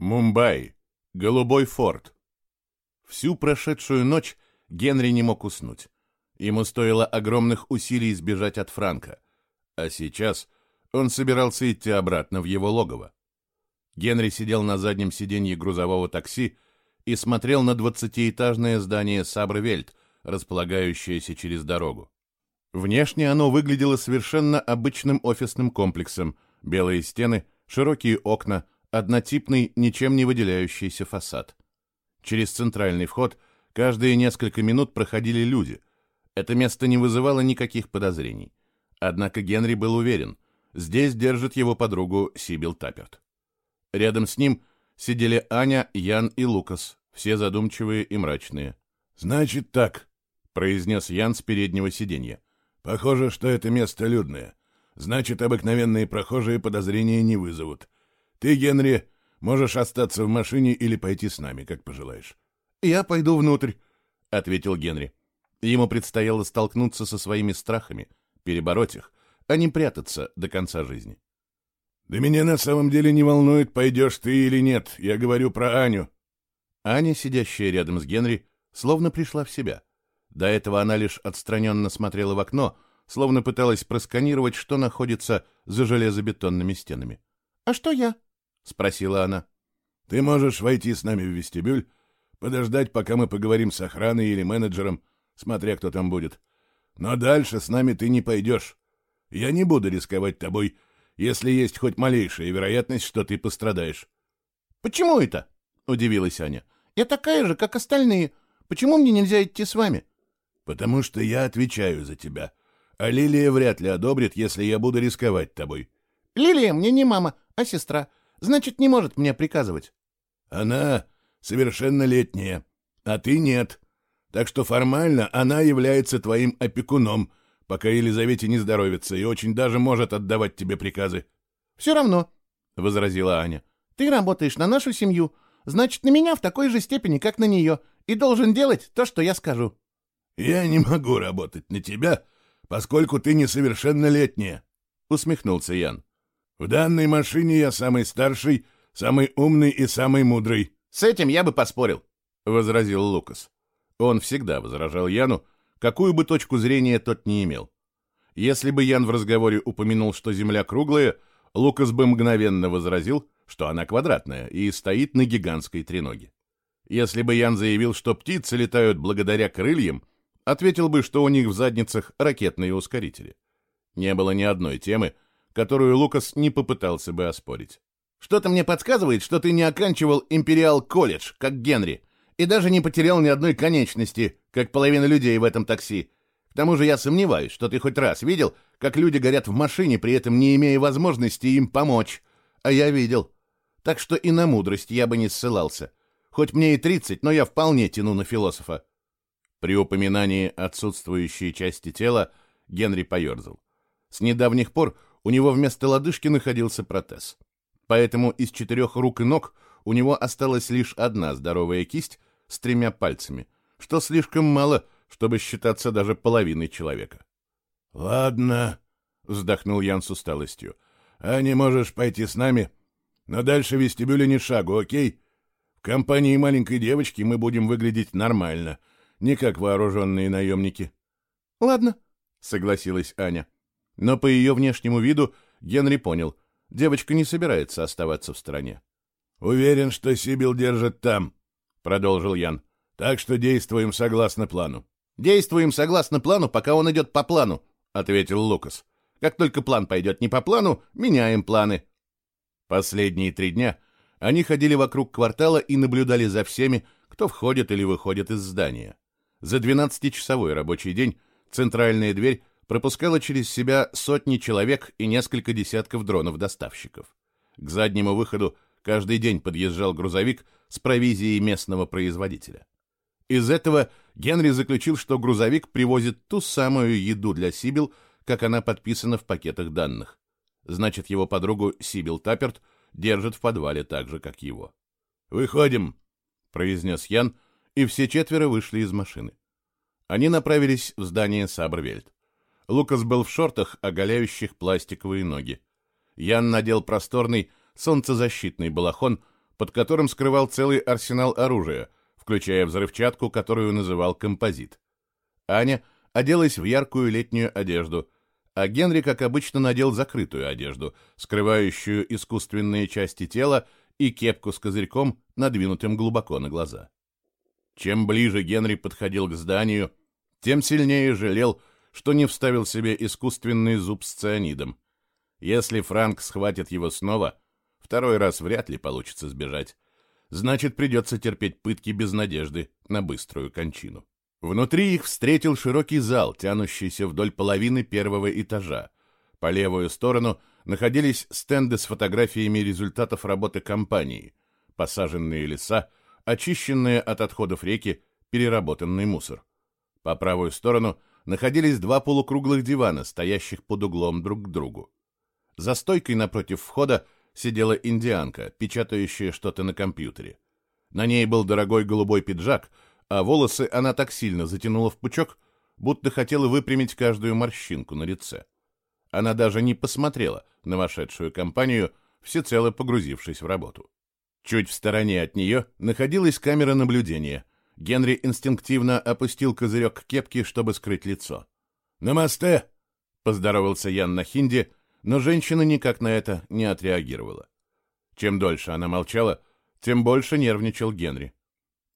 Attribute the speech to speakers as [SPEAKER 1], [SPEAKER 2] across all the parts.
[SPEAKER 1] Мумбаи. Голубой форт. Всю прошедшую ночь Генри не мог уснуть. Ему стоило огромных усилий избежать от Франка. А сейчас он собирался идти обратно в его логово. Генри сидел на заднем сиденье грузового такси и смотрел на двадцатиэтажное здание Сабрвельт, располагающееся через дорогу. Внешне оно выглядело совершенно обычным офисным комплексом. Белые стены, широкие окна, однотипный, ничем не выделяющийся фасад. Через центральный вход каждые несколько минут проходили люди. Это место не вызывало никаких подозрений. Однако Генри был уверен, здесь держит его подругу Сибил Таперт. Рядом с ним сидели Аня, Ян и Лукас, все задумчивые и мрачные.
[SPEAKER 2] «Значит так», — произнес
[SPEAKER 1] Ян с переднего сиденья.
[SPEAKER 2] «Похоже, что это место людное. Значит, обыкновенные прохожие подозрения не вызовут. Ты, Генри, можешь остаться в машине или пойти с нами, как пожелаешь.
[SPEAKER 1] Я пойду внутрь, ответил Генри. Ему предстояло столкнуться со своими страхами, перебороть их, а не прятаться до конца жизни.
[SPEAKER 2] Да меня на самом деле не волнует, пойдешь ты или нет. Я говорю про Аню.
[SPEAKER 1] Аня, сидящая рядом с Генри, словно пришла в себя. До этого она лишь отстраненно смотрела в окно, словно пыталась просканировать, что находится за железобетонными стенами. «А что я?» — спросила она.
[SPEAKER 2] «Ты можешь войти с нами в вестибюль, подождать, пока мы поговорим с охраной или менеджером, смотря кто там будет. Но дальше с нами ты не пойдешь. Я не буду рисковать тобой, если есть хоть малейшая вероятность, что ты пострадаешь».
[SPEAKER 1] «Почему это?» — удивилась Аня. «Я такая же, как остальные. Почему мне нельзя идти с вами?»
[SPEAKER 2] «Потому что я отвечаю за тебя. А Лилия вряд ли одобрит, если я буду рисковать тобой».
[SPEAKER 1] «Лилия мне не мама, а сестра. Значит, не может мне приказывать.
[SPEAKER 2] Она совершеннолетняя, а ты нет. Так что формально она является твоим опекуном, пока Елизавете не здоровится, и очень даже может отдавать тебе приказы.
[SPEAKER 1] Все равно, — возразила Аня. Ты работаешь на нашу семью, значит, на меня в такой же степени, как на нее, и должен делать то, что я скажу.
[SPEAKER 2] Я не могу работать на тебя, поскольку ты несовершеннолетняя, — усмехнулся Ян. В данной машине я самый старший, самый умный и самый мудрый.
[SPEAKER 1] С этим я бы поспорил, — возразил Лукас. Он всегда возражал Яну, какую бы точку зрения тот не имел. Если бы Ян в разговоре упомянул, что Земля круглая, Лукас бы мгновенно возразил, что она квадратная и стоит на гигантской треноге. Если бы Ян заявил, что птицы летают благодаря крыльям, ответил бы, что у них в задницах ракетные ускорители. Не было ни одной темы, которую Лукас не попытался бы оспорить. «Что-то мне подсказывает, что ты не оканчивал Империал колледж, как Генри, и даже не потерял ни одной конечности, как половина людей в этом такси. К тому же я сомневаюсь, что ты хоть раз видел, как люди горят в машине, при этом не имея возможности им помочь. А я видел. Так что и на мудрость я бы не ссылался. Хоть мне и тридцать, но я вполне тяну на философа». При упоминании отсутствующей части тела Генри поерзал. С недавних пор у него вместо лодыжки находился протез. Поэтому из четырех рук и ног у него осталась лишь одна здоровая кисть с тремя пальцами, что слишком мало, чтобы считаться даже половиной человека.
[SPEAKER 2] — Ладно, — вздохнул Ян с усталостью. — А не можешь пойти с нами? Но дальше вестибюля ни шагу, окей? В компании маленькой девочки мы будем выглядеть нормально, не как вооруженные наемники.
[SPEAKER 1] — Ладно, — согласилась Аня. — но по ее внешнему виду Генри понял, девочка не собирается оставаться в стороне.
[SPEAKER 2] «Уверен, что Сибил держит там», — продолжил Ян. «Так что действуем согласно плану».
[SPEAKER 1] «Действуем согласно плану, пока он идет по плану», — ответил Лукас. «Как только план пойдет не по плану, меняем планы». Последние три дня они ходили вокруг квартала и наблюдали за всеми, кто входит или выходит из здания. За 12-часовой рабочий день центральная дверь пропускала через себя сотни человек и несколько десятков дронов-доставщиков. К заднему выходу каждый день подъезжал грузовик с провизией местного производителя. Из этого Генри заключил, что грузовик привозит ту самую еду для Сибил, как она подписана в пакетах данных. Значит, его подругу Сибил Таперт держат в подвале так же, как его.
[SPEAKER 2] «Выходим», — произнес
[SPEAKER 1] Ян, и все четверо вышли из машины. Они направились в здание Сабрвельд. Лукас был в шортах, оголяющих пластиковые ноги. Ян надел просторный солнцезащитный балахон, под которым скрывал целый арсенал оружия, включая взрывчатку, которую называл композит. Аня оделась в яркую летнюю одежду, а Генри, как обычно, надел закрытую одежду, скрывающую искусственные части тела и кепку с козырьком, надвинутым глубоко на глаза. Чем ближе Генри подходил к зданию, тем сильнее жалел, что не вставил себе искусственный зуб с цианидом. Если Франк схватит его снова, второй раз вряд ли получится сбежать. Значит, придется терпеть пытки без надежды на быструю кончину. Внутри их встретил широкий зал, тянущийся вдоль половины первого этажа. По левую сторону находились стенды с фотографиями результатов работы компании, посаженные леса, очищенные от отходов реки, переработанный мусор. По правую сторону находились два полукруглых дивана, стоящих под углом друг к другу. За стойкой напротив входа сидела индианка, печатающая что-то на компьютере. На ней был дорогой голубой пиджак, а волосы она так сильно затянула в пучок, будто хотела выпрямить каждую морщинку на лице. Она даже не посмотрела на вошедшую компанию, всецело погрузившись в работу. Чуть в стороне от нее находилась камера наблюдения, Генри инстинктивно опустил козырек кепки, чтобы скрыть лицо. «Намасте!» — поздоровался Ян на хинди, но женщина никак на это не отреагировала. Чем дольше она молчала, тем больше нервничал Генри.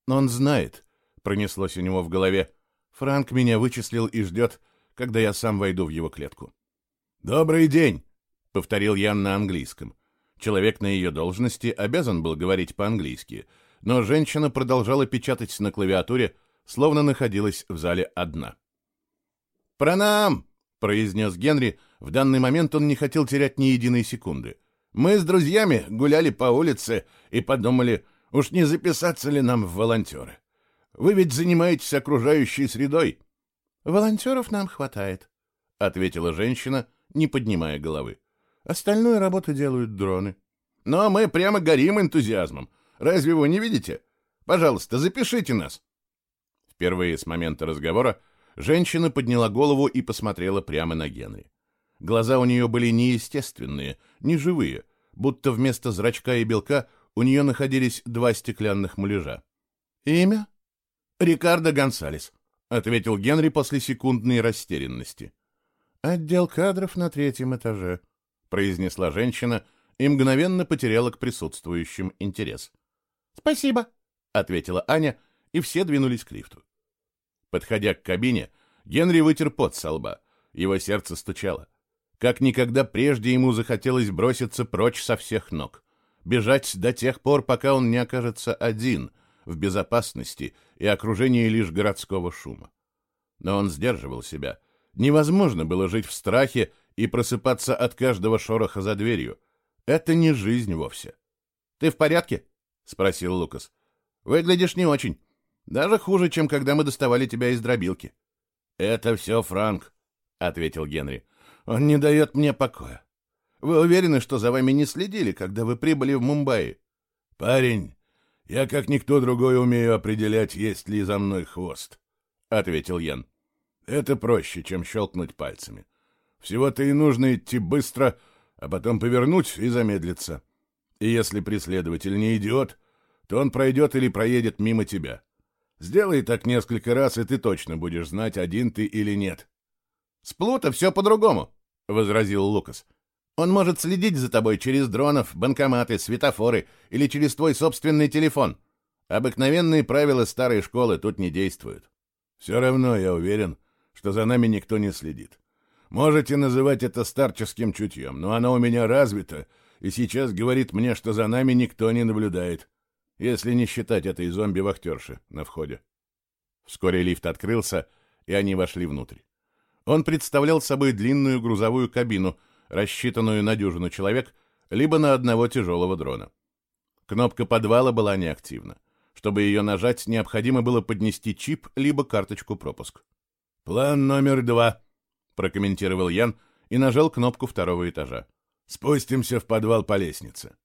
[SPEAKER 1] «Он знает», — пронеслось у него в голове. «Франк меня вычислил и ждет, когда я сам войду в его клетку». «Добрый день», — повторил Ян на английском. Человек на ее должности обязан был говорить по-английски — но женщина продолжала печатать на клавиатуре, словно находилась в зале одна. «Пранам!» — произнес Генри. В данный момент он не хотел терять ни единой секунды. «Мы с друзьями гуляли по улице и подумали, уж не записаться ли нам в волонтеры. Вы ведь занимаетесь окружающей средой». «Волонтеров нам хватает», — ответила женщина, не поднимая головы. «Остальную работу делают дроны». «Но мы прямо горим энтузиазмом. Разве вы не видите? Пожалуйста, запишите нас. Впервые с момента разговора женщина подняла голову и посмотрела прямо на Генри. Глаза у нее были неестественные, неживые, будто вместо зрачка и белка у нее находились два стеклянных муляжа. «Имя?» «Рикардо Гонсалес», — ответил Генри после секундной растерянности. «Отдел кадров на третьем этаже», — произнесла женщина и мгновенно потеряла к присутствующим интерес. «Спасибо», — ответила Аня, и все двинулись к лифту. Подходя к кабине, Генри вытер пот со лба. Его сердце стучало. Как никогда прежде ему захотелось броситься прочь со всех ног. Бежать до тех пор, пока он не окажется один, в безопасности и окружении лишь городского шума. Но он сдерживал себя. Невозможно было жить в страхе и просыпаться от каждого шороха за дверью. Это не жизнь вовсе. «Ты в порядке?» — спросил Лукас. «Выглядишь не очень. Даже хуже, чем когда мы доставали тебя из дробилки». «Это все Франк», — ответил Генри. «Он не дает мне покоя. Вы уверены, что за вами не следили, когда вы прибыли в Мумбаи?» «Парень, я как никто другой умею определять, есть ли за мной хвост», — ответил Ян. «Это проще, чем щелкнуть пальцами. Всего-то и нужно идти быстро, а потом повернуть и замедлиться. И если преследователь не идиот, то он пройдет или проедет мимо тебя. Сделай так несколько раз, и ты точно будешь знать, один ты или нет. — С Плута все по-другому, — возразил Лукас. — Он может следить за тобой через дронов, банкоматы, светофоры или через твой собственный телефон. Обыкновенные правила старой школы тут не действуют. — Все равно я уверен, что за нами никто не следит. Можете называть это старческим чутьем, но оно у меня развито, и сейчас говорит мне, что за нами никто не наблюдает, если не считать этой зомби-вахтерши на входе. Вскоре лифт открылся, и они вошли внутрь. Он представлял собой длинную грузовую кабину, рассчитанную на дюжину человек, либо на одного тяжелого дрона. Кнопка подвала была неактивна. Чтобы ее нажать, необходимо было поднести чип, либо карточку пропуск. «План номер два», — прокомментировал Ян и нажал кнопку второго этажа. Спустимся в подвал по лестнице.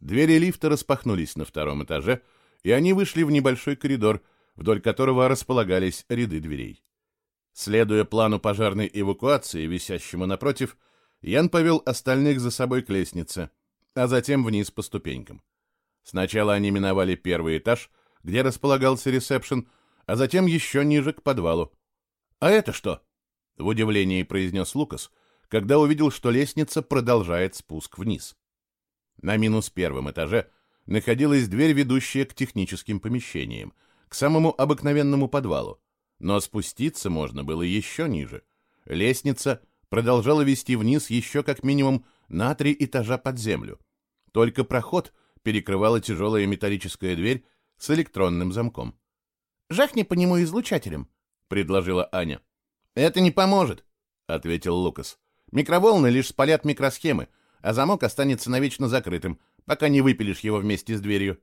[SPEAKER 1] Двери лифта распахнулись на втором этаже, и они вышли в небольшой коридор, вдоль которого располагались ряды дверей. Следуя плану пожарной эвакуации, висящему напротив, Ян повел остальных за собой к лестнице, а затем вниз по ступенькам. Сначала они миновали первый этаж, где располагался ресепшн, а затем еще ниже к подвалу. «А это что?» — в удивлении произнес Лукас, когда увидел, что лестница продолжает спуск вниз. На минус первом этаже находилась дверь, ведущая к техническим помещениям, к самому обыкновенному подвалу, но спуститься можно было еще ниже. Лестница продолжала вести вниз еще как минимум на три этажа под землю. Только проход перекрывала тяжелая металлическая дверь с электронным замком. «Жахни по нему излучателем», — предложила Аня. «Это не поможет», — ответил Лукас. «Микроволны лишь спалят микросхемы, а замок останется навечно закрытым, пока не выпилишь его вместе с дверью».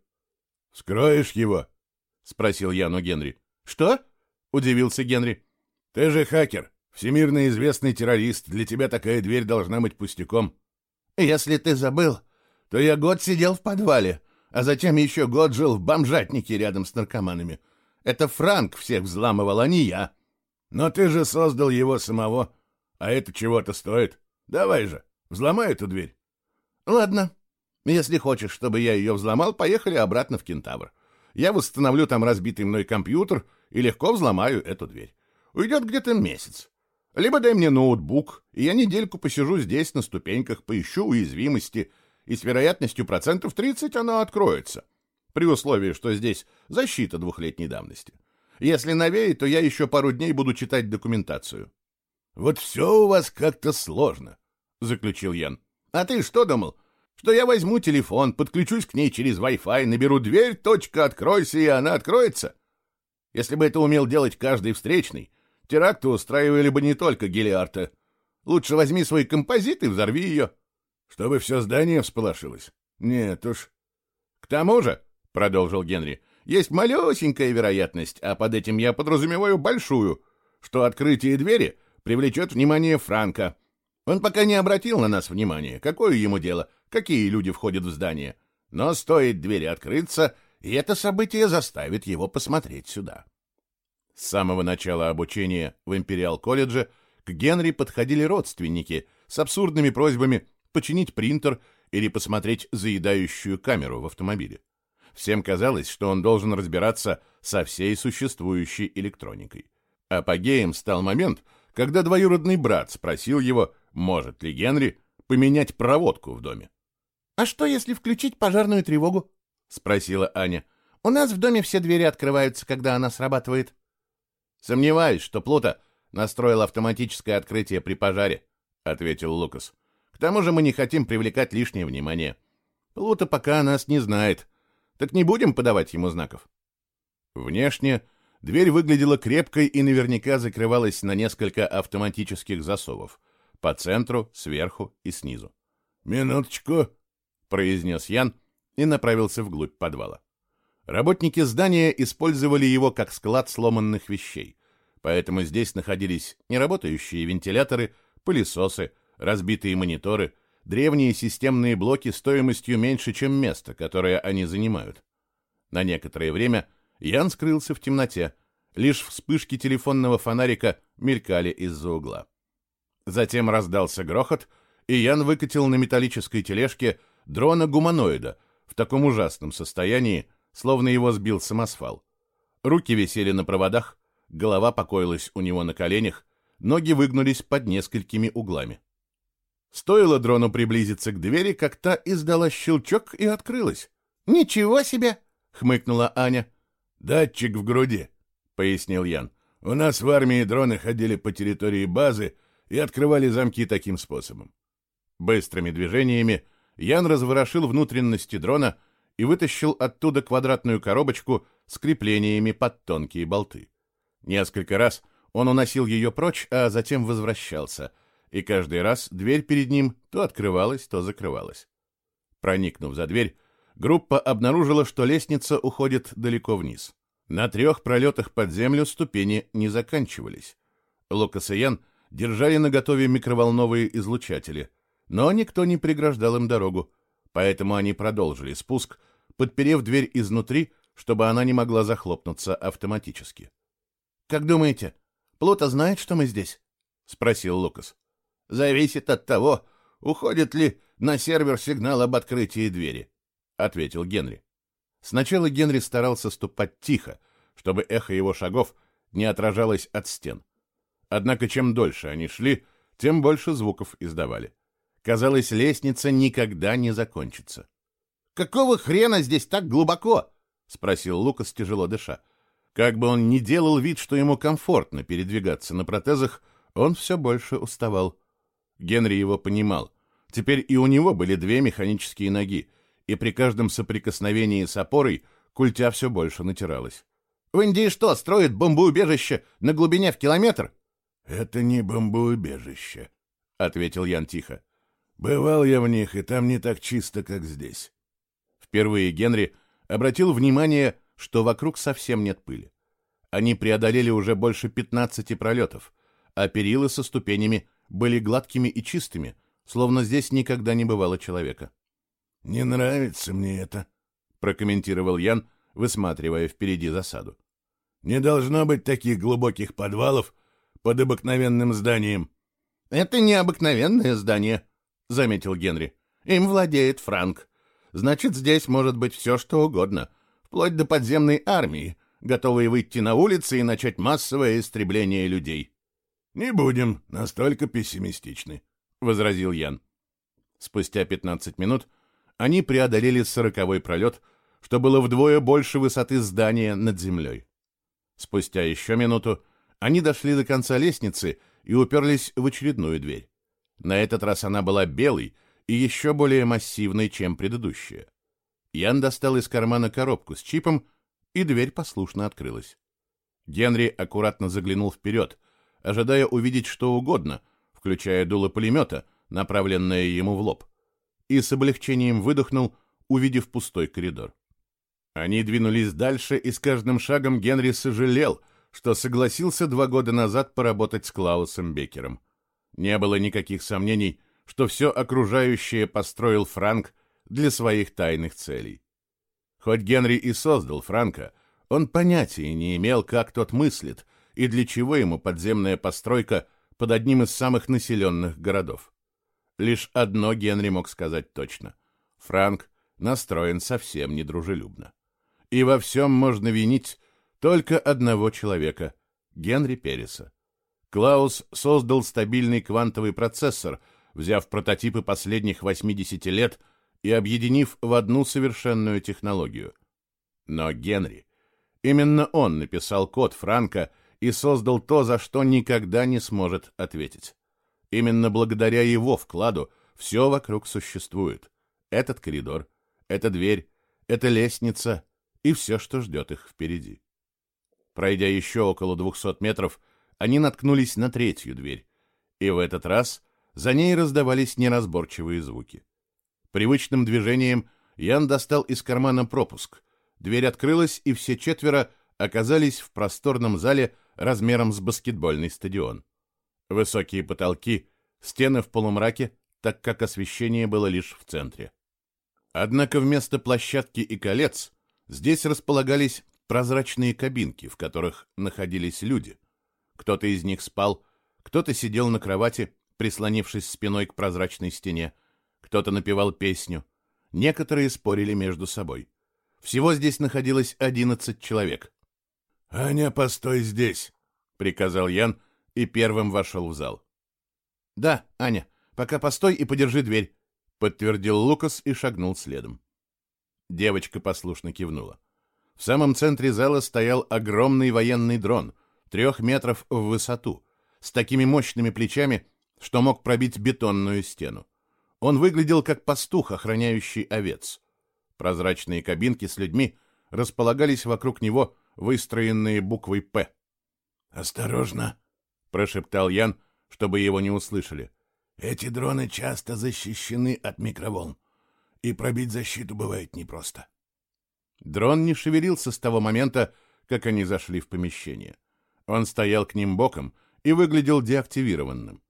[SPEAKER 2] «Скроешь его?»
[SPEAKER 1] — спросил Яну Генри. «Что?» — удивился Генри.
[SPEAKER 2] «Ты же хакер, всемирно известный террорист. Для тебя такая дверь должна быть пустяком».
[SPEAKER 3] «Если ты забыл, то я год сидел в подвале, а затем еще год жил в бомжатнике рядом с наркоманами. Это Франк всех взламывал, а не я».
[SPEAKER 2] «Но ты же создал его самого, а это чего-то стоит. Давай же, взломай эту дверь».
[SPEAKER 3] «Ладно. Если хочешь, чтобы я ее взломал, поехали обратно в Кентавр. Я восстановлю там разбитый мной компьютер и легко взломаю эту дверь. Уйдет где-то месяц. Либо дай мне ноутбук, и я недельку посижу здесь на ступеньках, поищу уязвимости, и с вероятностью процентов 30 она откроется. При условии, что здесь защита двухлетней давности. Если новее, то я еще пару дней буду читать документацию.
[SPEAKER 2] — Вот все у вас как-то сложно, — заключил Ян.
[SPEAKER 3] — А ты что думал? Что я возьму телефон, подключусь к ней через Wi-Fi, наберу дверь, точка, откройся, и она откроется? Если бы это умел делать каждый встречный, теракты устраивали бы не только Гелиарта. Лучше возьми свой композит и взорви ее.
[SPEAKER 2] — Чтобы все здание всполошилось? Нет уж.
[SPEAKER 3] — К тому же, — продолжил Генри, — есть малюсенькая вероятность, а под этим я подразумеваю большую, что открытие двери привлечет внимание Франка. Он пока не обратил на нас внимания. Какое ему дело, какие люди входят в здание? Но стоит двери открыться, и это событие заставит его посмотреть сюда. С самого начала обучения в Империал-колледже к Генри подходили родственники с абсурдными просьбами починить принтер или посмотреть заедающую камеру в автомобиле. Всем казалось, что он должен разбираться со всей существующей электроникой. Апогеем стал момент, когда двоюродный брат спросил его, может ли Генри поменять проводку в доме. «А что, если включить пожарную тревогу?» — спросила Аня. «У нас в доме все двери открываются, когда она срабатывает». «Сомневаюсь, что Плута настроил автоматическое открытие при пожаре», — ответил Лукас. «К тому же мы не хотим привлекать лишнее внимание. Плута пока нас не знает, так не будем подавать ему знаков». Внешне дверь выглядела крепкой и наверняка закрывалась на несколько автоматических засовов. По центру, сверху и снизу.
[SPEAKER 2] «Минуточку», — произнес Ян и направился вглубь подвала.
[SPEAKER 3] Работники здания использовали его как склад сломанных вещей, поэтому здесь находились неработающие вентиляторы, пылесосы, разбитые мониторы, древние системные блоки стоимостью меньше, чем место, которое они занимают. На некоторое время Ян скрылся в темноте, лишь вспышки телефонного фонарика мелькали из-за угла. Затем раздался грохот, и Ян выкатил на металлической тележке дрона-гуманоида в таком ужасном состоянии, словно его сбил самосвал. Руки висели на проводах, голова покоилась у него на коленях, ноги выгнулись под несколькими углами. Стоило дрону приблизиться к двери, как та издала щелчок и открылась. «Ничего себе!» — хмыкнула Аня.
[SPEAKER 2] «Датчик в груди», — пояснил Ян. «У нас в армии дроны ходили по территории базы и открывали замки таким способом».
[SPEAKER 3] Быстрыми движениями Ян разворошил внутренности дрона и вытащил оттуда квадратную коробочку с креплениями под тонкие болты. Несколько раз он уносил ее прочь, а затем возвращался, и каждый раз дверь перед ним то открывалась, то закрывалась. Проникнув за дверь, группа обнаружила, что лестница уходит далеко вниз. На трех пролетах под землю ступени не заканчивались. Лукас и Ян держали наготове микроволновые излучатели, но никто не преграждал им дорогу, поэтому они продолжили спуск, подперев дверь изнутри, чтобы она не могла захлопнуться автоматически. «Как думаете, Плута знает, что мы здесь?» — спросил Лукас. «Зависит от того, уходит ли на сервер сигнал об открытии двери», — ответил Генри.
[SPEAKER 1] Сначала Генри старался ступать тихо, чтобы эхо его шагов не отражалось от стен. Однако чем дольше они шли, тем больше звуков издавали. Казалось, лестница никогда не закончится.
[SPEAKER 3] «Какого хрена здесь так глубоко?» — спросил Лукас, тяжело дыша.
[SPEAKER 1] Как бы он ни делал вид, что ему комфортно передвигаться на протезах, он все больше уставал. Генри его понимал. Теперь и у него были две механические ноги, и при каждом соприкосновении с опорой культя все больше натиралась.
[SPEAKER 3] «В Индии что, строят бомбоубежище на глубине в километр?»
[SPEAKER 2] «Это не бомбоубежище», — ответил Ян тихо.
[SPEAKER 1] «Бывал я в них, и там не так чисто, как здесь». Впервые Генри обратил внимание, что вокруг совсем нет пыли. Они преодолели уже больше 15 пролетов, а перила со ступенями были гладкими и чистыми, словно здесь никогда не бывало человека.
[SPEAKER 2] «Не нравится мне это», — прокомментировал Ян, высматривая впереди засаду. «Не должно быть таких глубоких подвалов под обыкновенным зданием».
[SPEAKER 3] «Это не обыкновенное здание», — заметил Генри. «Им владеет Франк. Значит, здесь может быть все, что угодно, вплоть до подземной армии, готовой выйти на улицы и начать массовое истребление людей».
[SPEAKER 2] «Не будем настолько пессимистичны», — возразил Ян.
[SPEAKER 1] Спустя пятнадцать минут они преодолели сороковой пролет, что было вдвое больше высоты здания над землей. Спустя еще минуту они дошли до конца лестницы и уперлись в очередную дверь. На этот раз она была белой и еще более массивной, чем предыдущая. Ян достал из кармана коробку с чипом, и дверь послушно открылась. Генри аккуратно заглянул вперед, ожидая увидеть что угодно, включая дуло пулемета, направленное ему в лоб и с облегчением выдохнул, увидев пустой коридор. Они двинулись дальше, и с каждым шагом Генри сожалел, что согласился два года назад поработать с Клаусом Беккером. Не было никаких сомнений, что все окружающее построил Франк для своих тайных целей. Хоть Генри и создал Франка, он понятия не имел, как тот мыслит и для чего ему подземная постройка под одним из самых населенных городов. Лишь одно Генри мог сказать точно. Франк настроен совсем недружелюбно. И во всем можно винить только одного человека — Генри Переса. Клаус создал стабильный квантовый процессор, взяв прототипы последних 80 лет и объединив в одну совершенную технологию. Но Генри, именно он написал код Франка и создал то, за что никогда не сможет ответить. Именно благодаря его вкладу все вокруг существует. Этот коридор, эта дверь, эта лестница и все, что ждет их впереди. Пройдя еще около двухсот метров, они наткнулись на третью дверь, и в этот раз за ней раздавались неразборчивые звуки. Привычным движением Ян достал из кармана пропуск. Дверь открылась, и все четверо оказались в просторном зале размером с баскетбольный стадион. Высокие потолки, стены в полумраке, так как освещение было лишь в центре. Однако вместо площадки и колец здесь располагались прозрачные кабинки, в которых находились люди. Кто-то из них спал, кто-то сидел на кровати, прислонившись спиной к прозрачной стене, кто-то напевал песню. Некоторые спорили между собой. Всего здесь находилось одиннадцать человек.
[SPEAKER 2] «Аня, постой здесь!» — приказал Ян, и первым вошел в зал.
[SPEAKER 3] «Да, Аня, пока постой и подержи дверь», — подтвердил Лукас и шагнул следом.
[SPEAKER 1] Девочка послушно кивнула. В самом центре зала стоял огромный военный дрон, трех метров в высоту, с такими мощными плечами, что мог пробить бетонную стену. Он выглядел как пастух, охраняющий овец. Прозрачные кабинки с людьми располагались вокруг него, выстроенные буквой «П».
[SPEAKER 2] «Осторожно!»
[SPEAKER 1] прошептал Ян, чтобы его не услышали.
[SPEAKER 2] Эти дроны часто защищены от микроволн, и пробить защиту бывает непросто.
[SPEAKER 1] Дрон не шевелился с того момента, как они зашли в помещение. Он стоял к ним боком и выглядел деактивированным.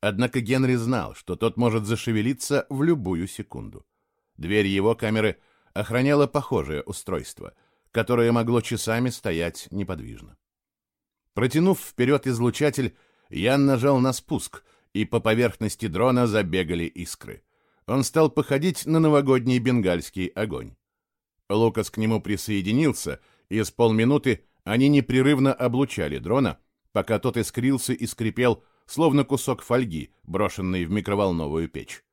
[SPEAKER 1] Однако Генри знал, что тот может зашевелиться в любую секунду. Дверь его камеры охраняла похожее устройство, которое могло часами стоять неподвижно. Протянув вперед излучатель, Ян нажал на спуск, и по поверхности дрона забегали искры. Он стал походить на новогодний бенгальский огонь. Лукас к нему присоединился, и с полминуты они непрерывно облучали дрона, пока тот искрился и скрипел, словно кусок фольги, брошенный в микроволновую печь.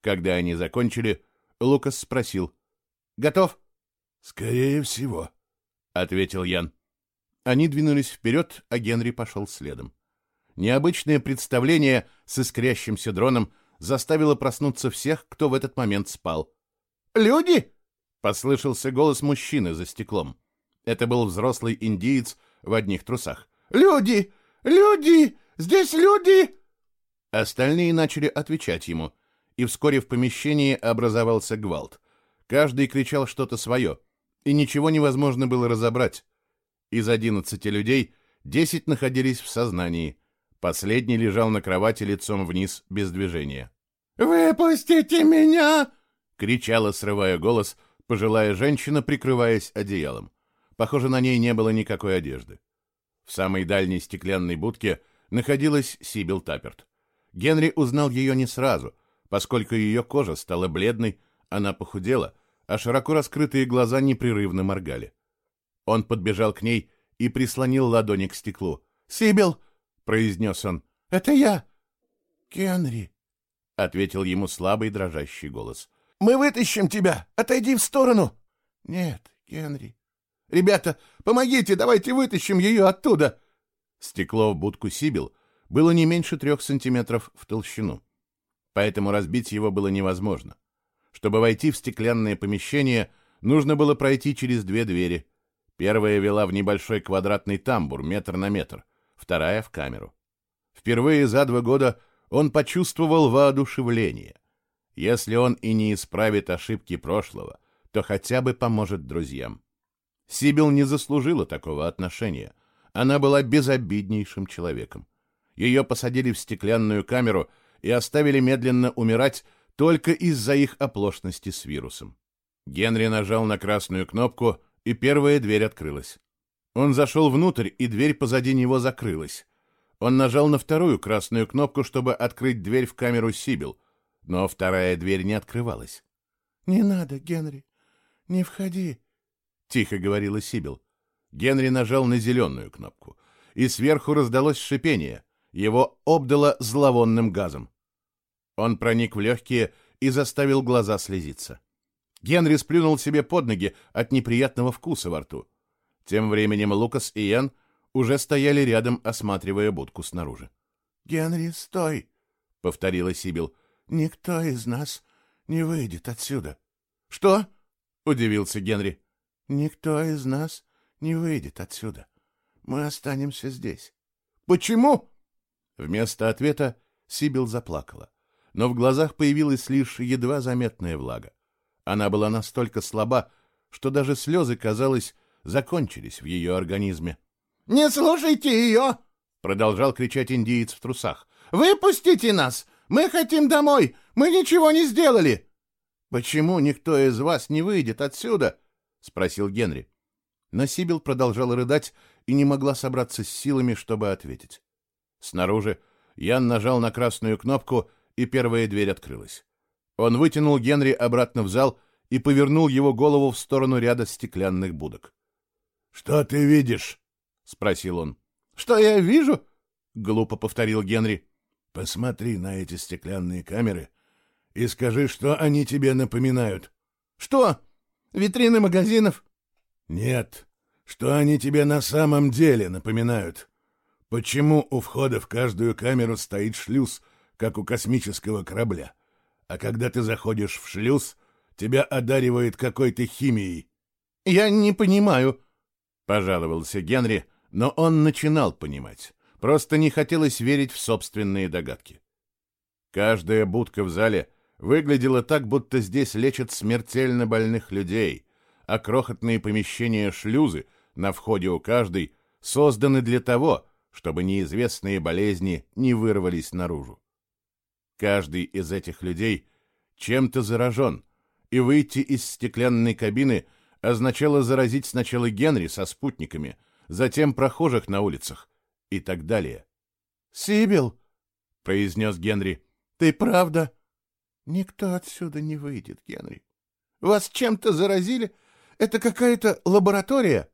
[SPEAKER 1] Когда они закончили, Лукас спросил. «Готов?»
[SPEAKER 2] «Скорее всего», —
[SPEAKER 1] ответил Ян. Они двинулись вперед, а Генри пошел следом. Необычное представление с искрящимся дроном заставило проснуться всех, кто в этот момент спал.
[SPEAKER 3] «Люди?»
[SPEAKER 1] — послышался голос мужчины за стеклом. Это был взрослый индиец в одних трусах.
[SPEAKER 3] «Люди! Люди! Здесь люди!»
[SPEAKER 1] Остальные начали отвечать ему, и вскоре в помещении образовался гвалт. Каждый кричал что-то свое, и ничего невозможно было разобрать. Из одиннадцати людей десять находились в сознании. Последний лежал на кровати лицом вниз, без движения.
[SPEAKER 3] «Выпустите меня!»
[SPEAKER 1] — кричала, срывая голос, пожилая женщина, прикрываясь одеялом. Похоже, на ней не было никакой одежды. В самой дальней стеклянной будке находилась Сибил Таперт. Генри узнал ее не сразу, поскольку ее кожа стала бледной, она похудела, а широко раскрытые глаза непрерывно моргали. Он подбежал к ней и прислонил ладони к стеклу.
[SPEAKER 3] «Сибил!»
[SPEAKER 1] — произнес он.
[SPEAKER 3] «Это я!»
[SPEAKER 2] «Генри!»
[SPEAKER 1] — ответил ему слабый дрожащий голос.
[SPEAKER 3] «Мы вытащим тебя! Отойди в сторону!»
[SPEAKER 2] «Нет, Генри!»
[SPEAKER 3] «Ребята, помогите, давайте вытащим ее оттуда!»
[SPEAKER 1] Стекло в будку Сибил было не меньше трех сантиметров в толщину, поэтому разбить его было невозможно. Чтобы войти в стеклянное помещение, нужно было пройти через две двери. Первая вела в небольшой квадратный тамбур, метр на метр, вторая — в камеру. Впервые за два года он почувствовал воодушевление. Если он и не исправит ошибки прошлого, то хотя бы поможет друзьям. Сибил не заслужила такого отношения. Она была безобиднейшим человеком. Ее посадили в стеклянную камеру и оставили медленно умирать только из-за их оплошности с вирусом. Генри нажал на красную кнопку, и первая дверь открылась. Он зашел внутрь, и дверь позади него закрылась. Он нажал на вторую красную кнопку, чтобы открыть дверь в камеру Сибил, но вторая дверь не открывалась.
[SPEAKER 2] «Не надо, Генри, не входи», — тихо говорила Сибил.
[SPEAKER 1] Генри нажал на зеленую кнопку, и сверху раздалось шипение. Его обдало зловонным газом. Он проник в легкие и заставил глаза слезиться. Генри сплюнул себе под ноги от неприятного вкуса во рту. Тем временем Лукас и Ян уже стояли рядом, осматривая будку снаружи.
[SPEAKER 2] — Генри, стой! — повторила Сибил. — Никто из нас не выйдет отсюда.
[SPEAKER 1] — Что? — удивился Генри.
[SPEAKER 2] — Никто из нас не выйдет отсюда. Мы останемся здесь.
[SPEAKER 1] — Почему? Вместо ответа Сибил заплакала но в глазах появилась лишь едва заметная влага. Она была настолько слаба, что даже слезы, казалось, закончились в ее организме.
[SPEAKER 3] «Не слушайте ее!»
[SPEAKER 1] — продолжал кричать индиец в трусах.
[SPEAKER 3] «Выпустите нас! Мы хотим домой! Мы ничего не сделали!»
[SPEAKER 1] «Почему никто из вас не выйдет отсюда?» — спросил Генри. Но Сибил продолжала рыдать и не могла собраться с силами, чтобы ответить. Снаружи Ян нажал на красную кнопку — и первая дверь открылась. Он вытянул Генри обратно в зал и повернул его голову в сторону ряда стеклянных будок.
[SPEAKER 2] — Что ты видишь?
[SPEAKER 1] — спросил он.
[SPEAKER 3] — Что я вижу?
[SPEAKER 1] — глупо повторил Генри.
[SPEAKER 2] — Посмотри на эти стеклянные камеры и скажи, что они тебе напоминают.
[SPEAKER 3] — Что? Витрины магазинов?
[SPEAKER 2] — Нет. Что они тебе на самом деле напоминают? Почему у входа в каждую камеру стоит шлюз — как у космического корабля. А когда ты заходишь в шлюз, тебя одаривает какой-то химией.
[SPEAKER 3] — Я не понимаю, —
[SPEAKER 1] пожаловался Генри, но он начинал понимать. Просто не хотелось верить в собственные догадки. Каждая будка в зале выглядела так, будто здесь лечат смертельно больных людей, а крохотные помещения шлюзы на входе у каждой созданы для того, чтобы неизвестные болезни не вырвались наружу. Каждый из этих людей чем-то заражен, и выйти из стеклянной кабины означало заразить сначала Генри со спутниками, затем прохожих на улицах и так далее.
[SPEAKER 3] «Сибил!» — произнес Генри. «Ты правда?»
[SPEAKER 2] «Никто отсюда не выйдет, Генри».
[SPEAKER 3] «Вас чем-то заразили? Это какая-то лаборатория.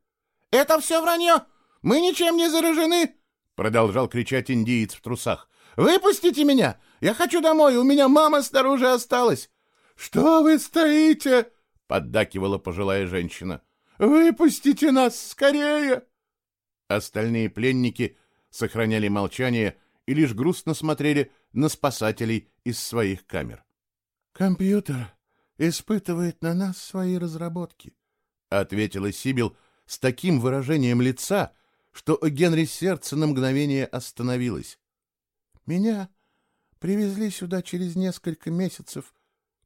[SPEAKER 3] Это все вранье! Мы ничем не заражены! Продолжал кричать индиец в трусах. Выпустите меня! Я хочу домой, у меня мама снаружи осталась. Что вы стоите? Поддакивала пожилая женщина. Выпустите нас скорее! Остальные пленники сохраняли молчание и лишь грустно смотрели на спасателей из своих камер. «Компьютер испытывает на нас свои разработки», — ответила Сибил с таким выражением лица, что у Генри сердце на мгновение остановилось. «Меня привезли сюда через несколько месяцев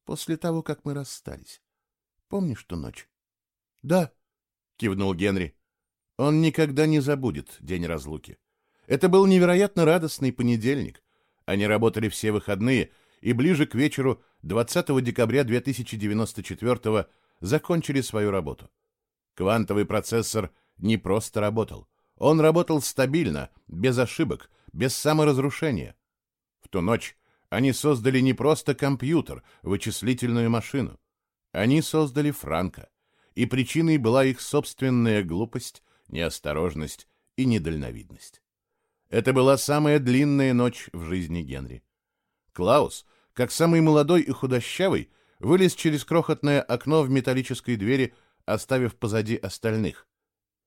[SPEAKER 3] после того, как мы расстались. Помнишь ту ночь?» «Да», — кивнул Генри. Он никогда не забудет день разлуки. Это был невероятно радостный понедельник. Они работали все выходные и ближе к вечеру 20 декабря 2094 закончили свою работу. Квантовый процессор не просто работал. Он работал стабильно, без ошибок, без саморазрушения. В ту ночь они создали не просто компьютер, вычислительную машину. Они создали Франка. И причиной была их собственная глупость, неосторожность и недальновидность. Это была самая длинная ночь в жизни Генри. Клаус, как самый молодой и худощавый, вылез через крохотное окно в металлической двери, оставив позади остальных.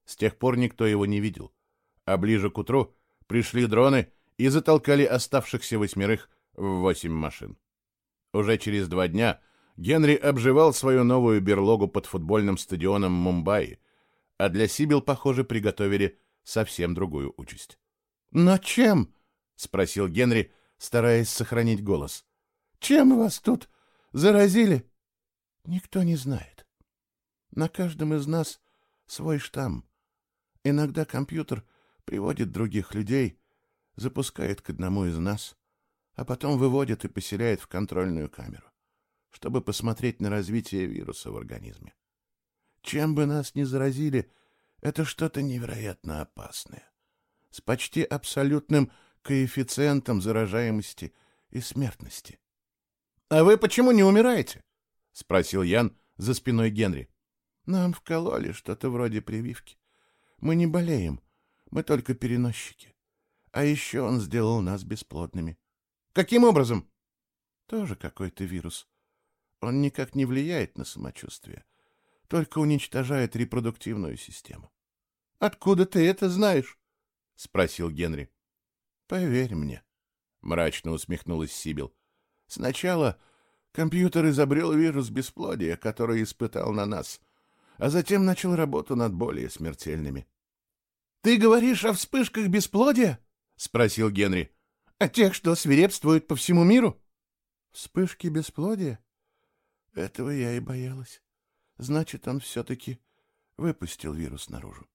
[SPEAKER 3] С тех пор никто его не видел. А ближе к утру пришли дроны и затолкали оставшихся восьмерых в восемь машин. Уже через два дня Генри обживал свою новую берлогу под футбольным стадионом Мумбаи, а для Сибил, похоже, приготовили совсем другую участь. «Но чем?» — спросил Генри, стараясь сохранить голос. «Чем вас тут заразили?» «Никто не знает. На каждом из нас свой штамм. Иногда компьютер приводит других людей, запускает к одному из нас, а потом выводит и поселяет в контрольную камеру, чтобы посмотреть на развитие вируса в организме. Чем бы нас ни заразили, это что-то невероятно опасное с почти абсолютным коэффициентом заражаемости и смертности. — А вы почему не умираете? — спросил Ян за спиной Генри. — Нам вкололи что-то вроде прививки. Мы не болеем, мы только переносчики. А еще он сделал нас бесплодными. — Каким образом? — Тоже какой-то вирус. Он никак не влияет на самочувствие, только уничтожает репродуктивную систему. — Откуда ты это знаешь? — спросил Генри. — Поверь мне, — мрачно усмехнулась Сибил. — Сначала компьютер изобрел вирус бесплодия, который испытал на нас, а затем начал работу над более смертельными. — Ты говоришь о вспышках бесплодия? — спросил Генри. — О тех, что свирепствуют по всему миру? — Вспышки бесплодия? Этого я и боялась. Значит, он все-таки выпустил вирус наружу.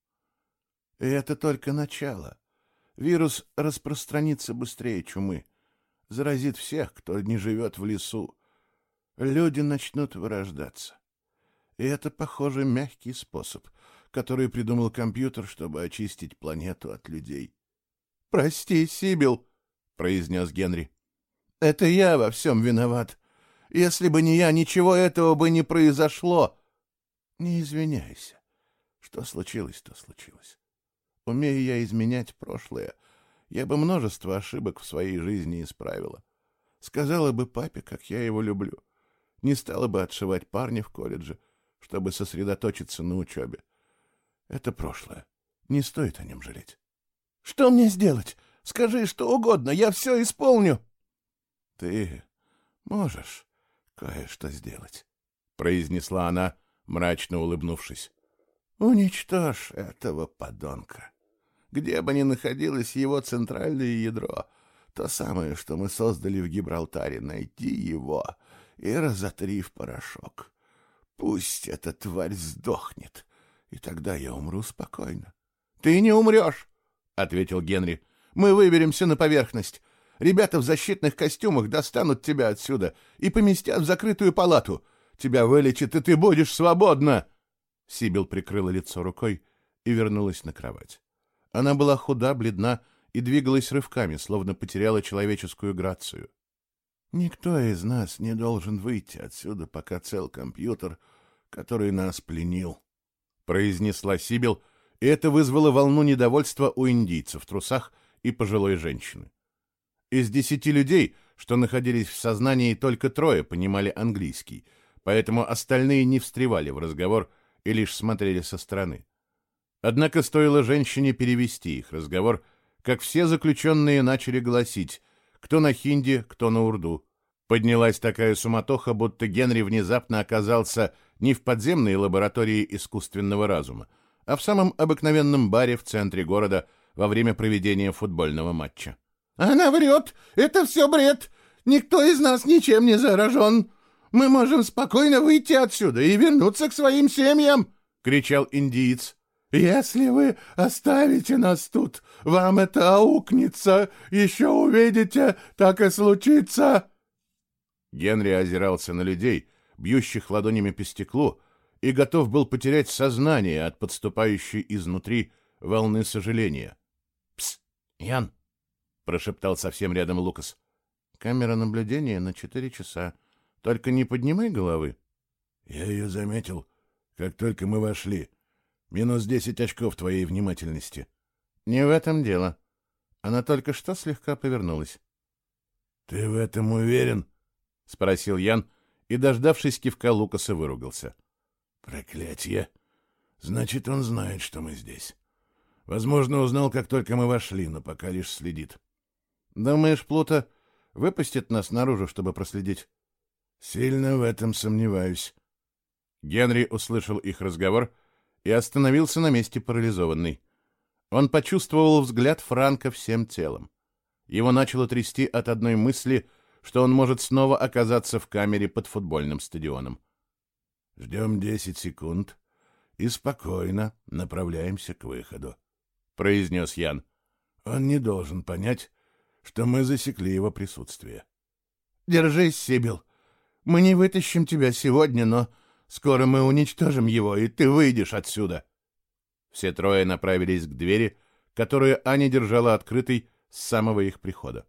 [SPEAKER 3] И это только начало. Вирус распространится быстрее чумы. Заразит всех, кто не живет в лесу. Люди начнут вырождаться. И это, похоже, мягкий способ, который придумал компьютер, чтобы очистить планету от людей. — Прости, Сибил, — произнес Генри. — Это я во всем виноват. Если бы не я, ничего этого бы не произошло. — Не извиняйся. Что случилось, то случилось. Умея я изменять прошлое, я бы множество ошибок в своей жизни исправила. Сказала бы папе, как я его люблю. Не стала бы отшивать парня в колледже, чтобы сосредоточиться на учебе. Это прошлое. Не стоит о нем жалеть. — Что мне сделать? Скажи что угодно, я все исполню. — Ты можешь кое-что сделать, — произнесла она, мрачно улыбнувшись. — Уничтожь этого подонка где бы ни находилось его центральное ядро, то самое, что мы создали в Гибралтаре, найти его и разотри в порошок. Пусть эта тварь сдохнет, и тогда я умру спокойно. — Ты не умрешь, — ответил Генри. — Мы выберемся на поверхность. Ребята в защитных костюмах достанут тебя отсюда и поместят в закрытую палату. Тебя вылечат, и ты будешь свободна. Сибил прикрыла лицо рукой и вернулась на кровать. Она была худа, бледна и двигалась рывками, словно потеряла человеческую грацию. «Никто из нас не должен выйти отсюда, пока цел компьютер, который нас пленил», —
[SPEAKER 1] произнесла Сибил, и это вызвало волну недовольства у индийцев в трусах и пожилой женщины. Из десяти людей, что находились в сознании, только трое понимали английский, поэтому остальные не встревали в разговор и лишь смотрели со стороны. Однако стоило женщине перевести их разговор, как все заключенные начали гласить, кто на хинди, кто на урду. Поднялась такая суматоха, будто Генри внезапно оказался не в подземной лаборатории искусственного разума, а в самом обыкновенном баре в центре города во время проведения футбольного матча.
[SPEAKER 3] «Она врет! Это все бред! Никто из нас ничем не заражен! Мы можем спокойно выйти отсюда и вернуться к своим семьям!» — кричал индиец. «Если вы оставите нас тут, вам это аукнется, еще увидите, так и случится!»
[SPEAKER 1] Генри озирался на людей, бьющих ладонями по стеклу, и готов был потерять сознание от подступающей изнутри волны сожаления. «Пс, Ян!» — прошептал совсем рядом Лукас. «Камера наблюдения на четыре часа. Только не поднимай головы».
[SPEAKER 2] «Я ее заметил, как только мы вошли», Минус десять очков твоей внимательности.
[SPEAKER 1] Не в этом дело. Она только что слегка повернулась.
[SPEAKER 2] Ты в этом уверен?
[SPEAKER 1] Спросил Ян и, дождавшись кивка Лукаса, выругался.
[SPEAKER 2] Проклятье! Значит, он знает, что мы здесь. Возможно, узнал, как только мы вошли, но пока лишь следит.
[SPEAKER 1] Думаешь, Плута выпустит нас наружу, чтобы проследить?
[SPEAKER 2] Сильно в этом сомневаюсь.
[SPEAKER 1] Генри услышал их разговор и остановился на месте парализованный. Он почувствовал взгляд Франка всем телом. Его начало трясти от одной мысли, что он может снова оказаться в камере под футбольным стадионом.
[SPEAKER 2] «Ждем десять секунд и спокойно направляемся к выходу», — произнес Ян. «Он не должен понять, что мы засекли его присутствие».
[SPEAKER 3] «Держись, Сибил. Мы не вытащим тебя сегодня, но Скоро мы уничтожим его, и ты выйдешь отсюда.
[SPEAKER 1] Все трое направились к двери, которую Аня держала открытой с самого их прихода.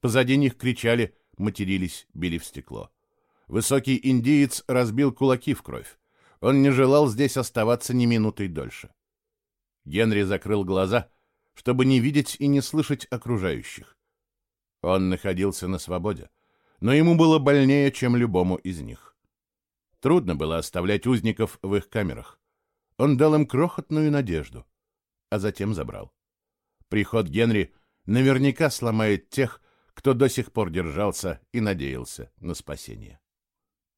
[SPEAKER 1] Позади них кричали, матерились, били в стекло. Высокий индиец разбил кулаки в кровь. Он не желал здесь оставаться ни минутой дольше. Генри закрыл глаза, чтобы не видеть и не слышать окружающих. Он находился на свободе, но ему было больнее, чем любому из них. Трудно было оставлять узников в их камерах. Он дал им крохотную надежду, а затем забрал. Приход Генри наверняка сломает тех, кто до сих пор держался и надеялся на спасение.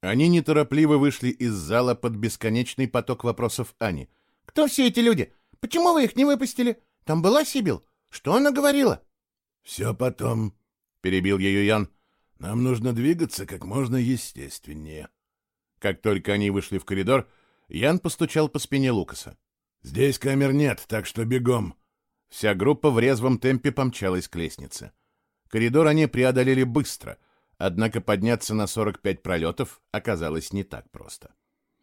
[SPEAKER 1] Они неторопливо вышли из зала под бесконечный поток вопросов Ани.
[SPEAKER 3] «Кто все эти люди? Почему вы их не выпустили? Там была Сибил? Что она говорила?»
[SPEAKER 2] «Все потом», — перебил ее Ян. «Нам нужно двигаться как можно естественнее».
[SPEAKER 1] Как только они вышли в коридор, Ян постучал по спине Лукаса.
[SPEAKER 2] «Здесь камер нет, так что бегом!»
[SPEAKER 1] Вся группа в резвом темпе помчалась к лестнице. Коридор они преодолели быстро, однако подняться на 45 пролетов оказалось не так просто.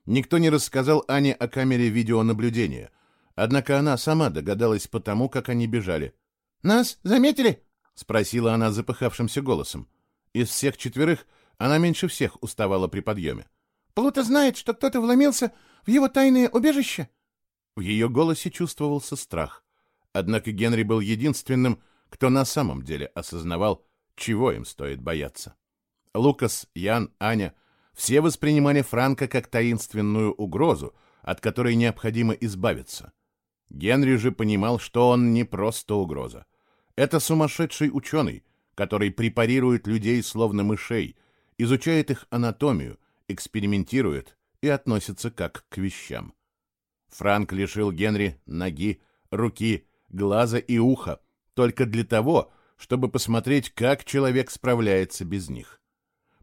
[SPEAKER 1] Никто не рассказал Ане о камере видеонаблюдения, однако она сама догадалась по тому, как они бежали.
[SPEAKER 3] «Нас заметили?»
[SPEAKER 1] — спросила она запыхавшимся голосом. Из всех четверых она меньше всех уставала при подъеме.
[SPEAKER 3] Плута знает, что кто-то вломился в его тайное убежище?»
[SPEAKER 1] В ее голосе чувствовался страх. Однако Генри был единственным, кто на самом деле осознавал, чего им стоит бояться. Лукас, Ян, Аня — все воспринимали Франка как таинственную угрозу, от которой необходимо избавиться. Генри же понимал, что он не просто угроза. Это сумасшедший ученый, который препарирует людей словно мышей, изучает их анатомию, экспериментирует и относится как к вещам. Франк лишил Генри ноги, руки, глаза и уха только для того, чтобы посмотреть, как человек справляется без них.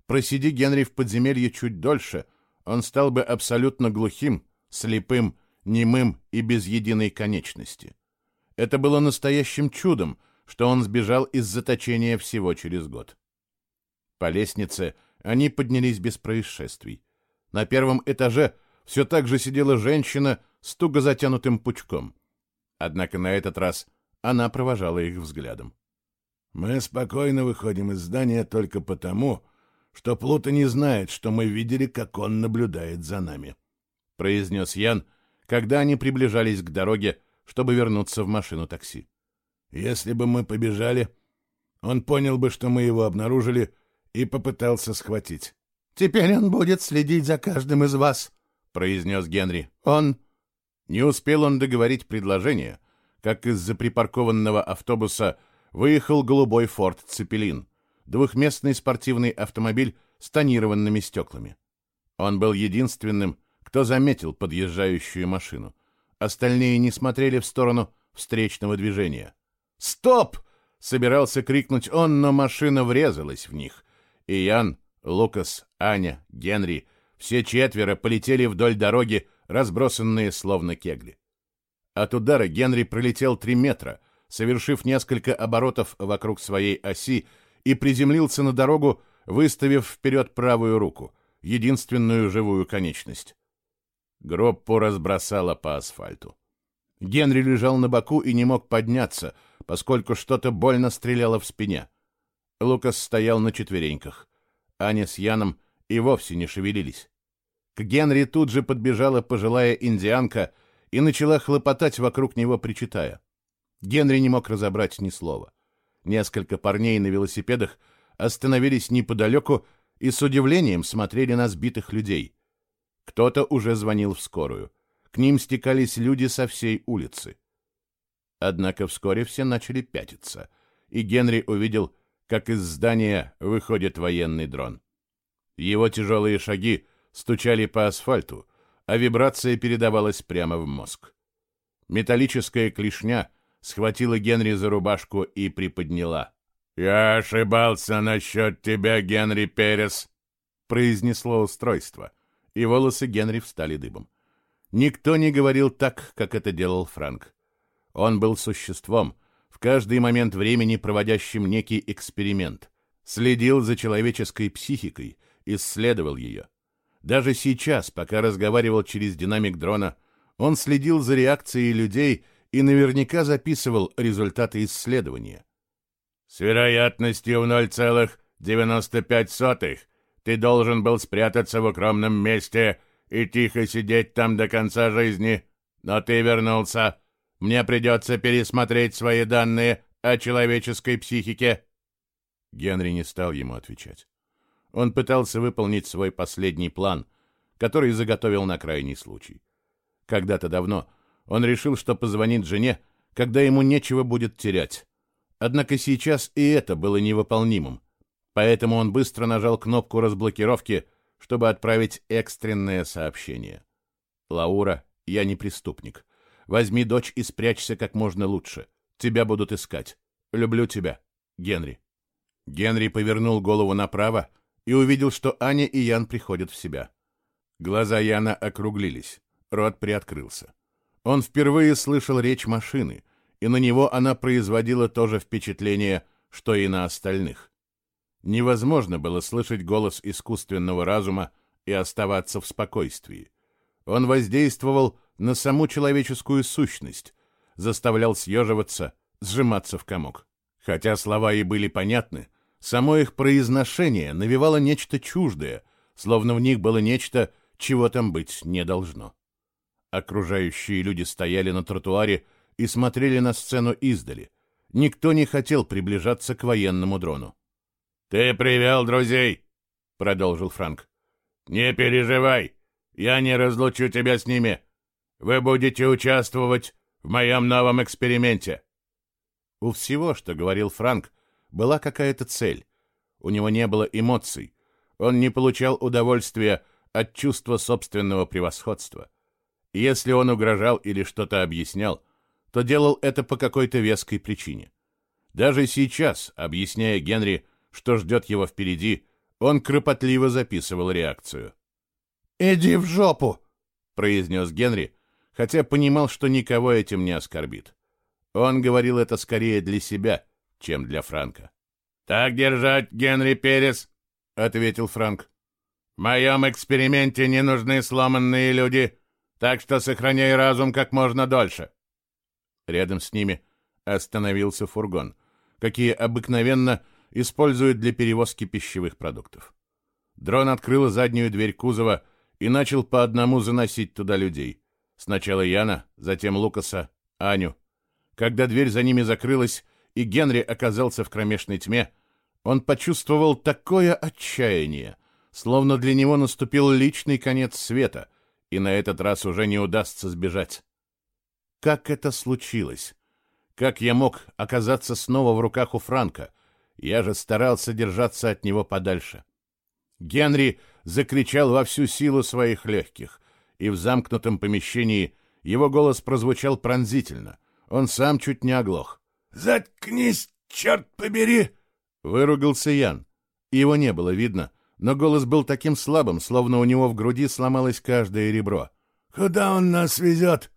[SPEAKER 1] Просиди Генри в подземелье чуть дольше, он стал бы абсолютно глухим, слепым, немым и без единой конечности. Это было настоящим чудом, что он сбежал из заточения всего через год. По лестнице они поднялись без происшествий. На первом этаже все так же сидела женщина с туго затянутым пучком. Однако на этот раз она провожала их взглядом.
[SPEAKER 2] «Мы спокойно выходим из здания только потому, что Плута не знает, что мы видели, как он наблюдает за нами», — произнес Ян,
[SPEAKER 1] когда они приближались к дороге, чтобы вернуться в машину такси.
[SPEAKER 2] «Если бы мы побежали, он понял бы, что мы его обнаружили, и попытался схватить».
[SPEAKER 3] «Теперь он будет следить за каждым из вас», — произнес Генри. «Он...»
[SPEAKER 1] Не успел он договорить предложение, как из-за припаркованного автобуса выехал голубой форт «Цепелин», двухместный спортивный автомобиль с тонированными стеклами. Он был единственным, кто заметил подъезжающую машину. Остальные не смотрели в сторону встречного движения. «Стоп!» — собирался крикнуть он, но машина врезалась в них. И Ян, Лукас, Аня, Генри — все четверо полетели вдоль дороги, разбросанные словно кегли. От удара Генри пролетел три метра, совершив несколько оборотов вокруг своей оси и приземлился на дорогу, выставив вперед правую руку, единственную живую конечность. Группу разбросало по асфальту. Генри лежал на боку и не мог подняться, поскольку что-то больно стреляло в спине. Лукас стоял на четвереньках. Аня с Яном и вовсе не шевелились. К Генри тут же подбежала пожилая индианка и начала хлопотать вокруг него, причитая. Генри не мог разобрать ни слова. Несколько парней на велосипедах остановились неподалеку и с удивлением смотрели на сбитых людей. Кто-то уже звонил в скорую. К ним стекались люди со всей улицы. Однако вскоре все начали пятиться, и Генри увидел, как из здания выходит военный дрон. Его тяжелые шаги стучали по асфальту, а вибрация передавалась прямо в мозг. Металлическая клешня схватила Генри за рубашку и приподняла. «Я ошибался насчет тебя, Генри Перес», — произнесло устройство, и волосы Генри встали дыбом. Никто не говорил так, как это делал Франк. Он был существом, каждый момент времени проводящим некий эксперимент, следил за человеческой психикой, исследовал ее. Даже сейчас, пока разговаривал через динамик дрона, он следил за реакцией людей и наверняка записывал результаты исследования. С вероятностью в 0,95 ты должен был спрятаться в укромном месте и тихо сидеть там до конца жизни, но ты вернулся. Мне придется пересмотреть свои данные о человеческой психике. Генри не стал ему отвечать. Он пытался выполнить свой последний план, который заготовил на крайний случай. Когда-то давно он решил, что позвонит жене, когда ему нечего будет терять. Однако сейчас и это было невыполнимым, поэтому он быстро нажал кнопку разблокировки, чтобы отправить экстренное сообщение. «Лаура, я не преступник. Возьми дочь и спрячься как можно лучше. Тебя будут искать. Люблю тебя. Генри». Генри повернул голову направо, и увидел, что Аня и Ян приходят в себя. Глаза Яна округлились, рот приоткрылся. Он впервые слышал речь машины, и на него она производила то же впечатление, что и на остальных. Невозможно было слышать голос искусственного разума и оставаться в спокойствии. Он воздействовал на саму человеческую сущность, заставлял съеживаться, сжиматься в комок. Хотя слова и были понятны, Само их произношение навевало нечто чуждое, словно в них было нечто, чего там быть не должно. Окружающие люди стояли на тротуаре и смотрели на сцену издали. Никто не хотел приближаться к военному дрону. «Ты привел друзей!» — продолжил Франк. «Не переживай, я не разлучу тебя с ними. Вы будете участвовать в моем новом эксперименте». У всего, что говорил Франк, была какая-то цель. У него не было эмоций. Он не получал удовольствия от чувства собственного превосходства. Если он угрожал или что-то объяснял, то делал это по какой-то веской причине. Даже сейчас, объясняя Генри, что ждет его впереди, он кропотливо записывал реакцию.
[SPEAKER 3] «Иди в жопу!»
[SPEAKER 1] — произнес Генри, хотя понимал, что никого этим не оскорбит. Он говорил это скорее для себя, чем для Франка. «Так держать, Генри Перес», — ответил Франк. «В моем эксперименте не нужны сломанные люди, так что сохраняй разум как можно дольше». Рядом с ними остановился фургон, какие обыкновенно используют для перевозки пищевых продуктов. Дрон открыл заднюю дверь кузова и начал по одному заносить туда людей. Сначала Яна, затем Лукаса, Аню. Когда дверь за ними закрылась, и Генри оказался в кромешной тьме, он почувствовал такое отчаяние, словно для него наступил личный конец света, и на этот раз уже не удастся сбежать. Как это случилось? Как я мог оказаться снова в руках у Франка? Я же старался держаться от него подальше. Генри закричал во всю силу своих легких, и в замкнутом помещении его голос прозвучал пронзительно. Он сам чуть не оглох.
[SPEAKER 2] «Заткнись, черт побери!»
[SPEAKER 1] — выругался Ян. Его не было видно, но голос был таким слабым, словно у него в груди сломалось каждое ребро.
[SPEAKER 2] «Куда он нас везет?»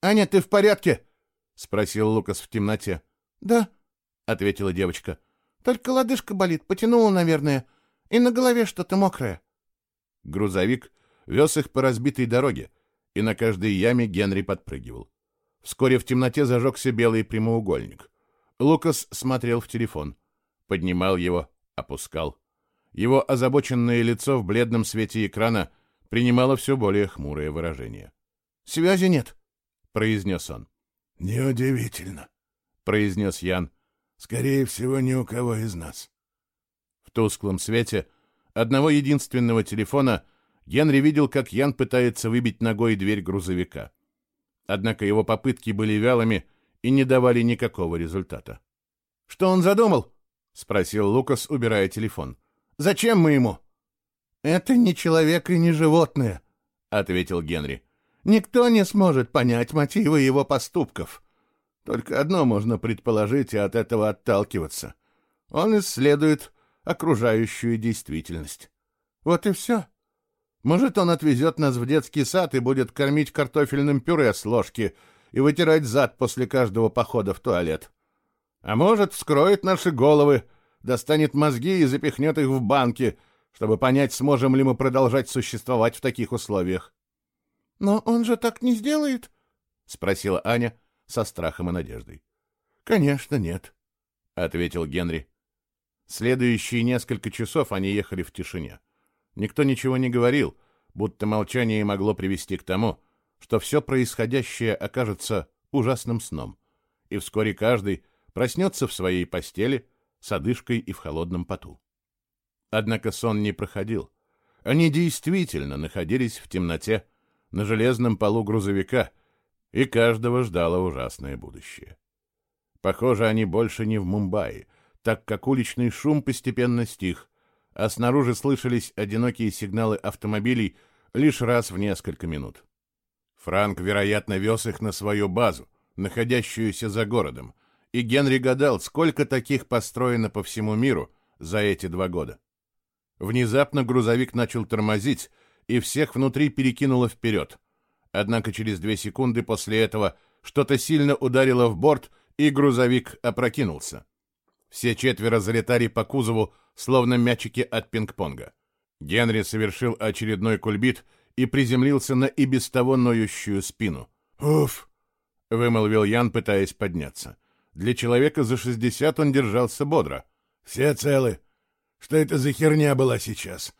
[SPEAKER 1] «Аня, ты в порядке?» — спросил Лукас в темноте.
[SPEAKER 4] «Да», —
[SPEAKER 1] ответила девочка.
[SPEAKER 4] «Только лодыжка болит, потянула, наверное, и на голове что-то мокрое».
[SPEAKER 1] Грузовик вез их по разбитой дороге, и на каждой яме Генри подпрыгивал. Вскоре в темноте зажегся белый прямоугольник. Лукас смотрел в телефон, поднимал его, опускал. Его озабоченное лицо в бледном свете экрана принимало все более хмурое выражение.
[SPEAKER 4] «Связи нет», —
[SPEAKER 1] произнес он.
[SPEAKER 2] «Неудивительно», —
[SPEAKER 1] произнес Ян.
[SPEAKER 2] «Скорее всего, ни у кого из нас».
[SPEAKER 1] В тусклом свете одного единственного телефона Генри видел, как Ян пытается выбить ногой дверь грузовика. Однако его попытки были вялыми и не давали никакого результата.
[SPEAKER 4] «Что он задумал?»
[SPEAKER 1] — спросил Лукас, убирая телефон. Зачем мы ему?»
[SPEAKER 4] «Это не человек и не животное», — ответил Генри. «Никто не сможет понять мотивы его поступков. Только одно можно предположить и от этого отталкиваться. Он исследует окружающую действительность. Вот и все. Может, он отвезет нас в детский сад и будет кормить картофельным пюре с ложки и вытирать зад после каждого похода в туалет. А может, вскроет наши головы, достанет мозги и запихнет их в банки, чтобы понять, сможем ли мы продолжать существовать в таких условиях. — Но он же так не сделает? — спросила Аня со страхом и надеждой. — Конечно, нет, — ответил Генри. Следующие несколько часов они ехали в тишине. Никто ничего не говорил, будто молчание могло привести к тому, что все происходящее окажется ужасным сном, и вскоре каждый проснется в своей постели с одышкой и в холодном поту. Однако сон не проходил. Они действительно находились в темноте на железном полу грузовика, и каждого ждало ужасное будущее. Похоже, они больше не в Мумбаи, так как уличный шум постепенно стих, а снаружи слышались одинокие сигналы автомобилей лишь раз в несколько минут. Франк, вероятно, вез их на свою базу, находящуюся за городом, и Генри гадал, сколько таких построено по всему миру за эти два года. Внезапно грузовик начал тормозить, и всех внутри перекинуло вперед. Однако через две секунды после этого что-то сильно ударило в борт, и грузовик опрокинулся. Все четверо залетали по кузову, словно мячики от пинг-понга. Генри совершил очередной кульбит и приземлился на и без того ноющую спину.
[SPEAKER 2] «Уф!»
[SPEAKER 1] — вымолвил Ян, пытаясь подняться. Для человека за шестьдесят он держался бодро.
[SPEAKER 2] «Все целы. Что это за херня была сейчас?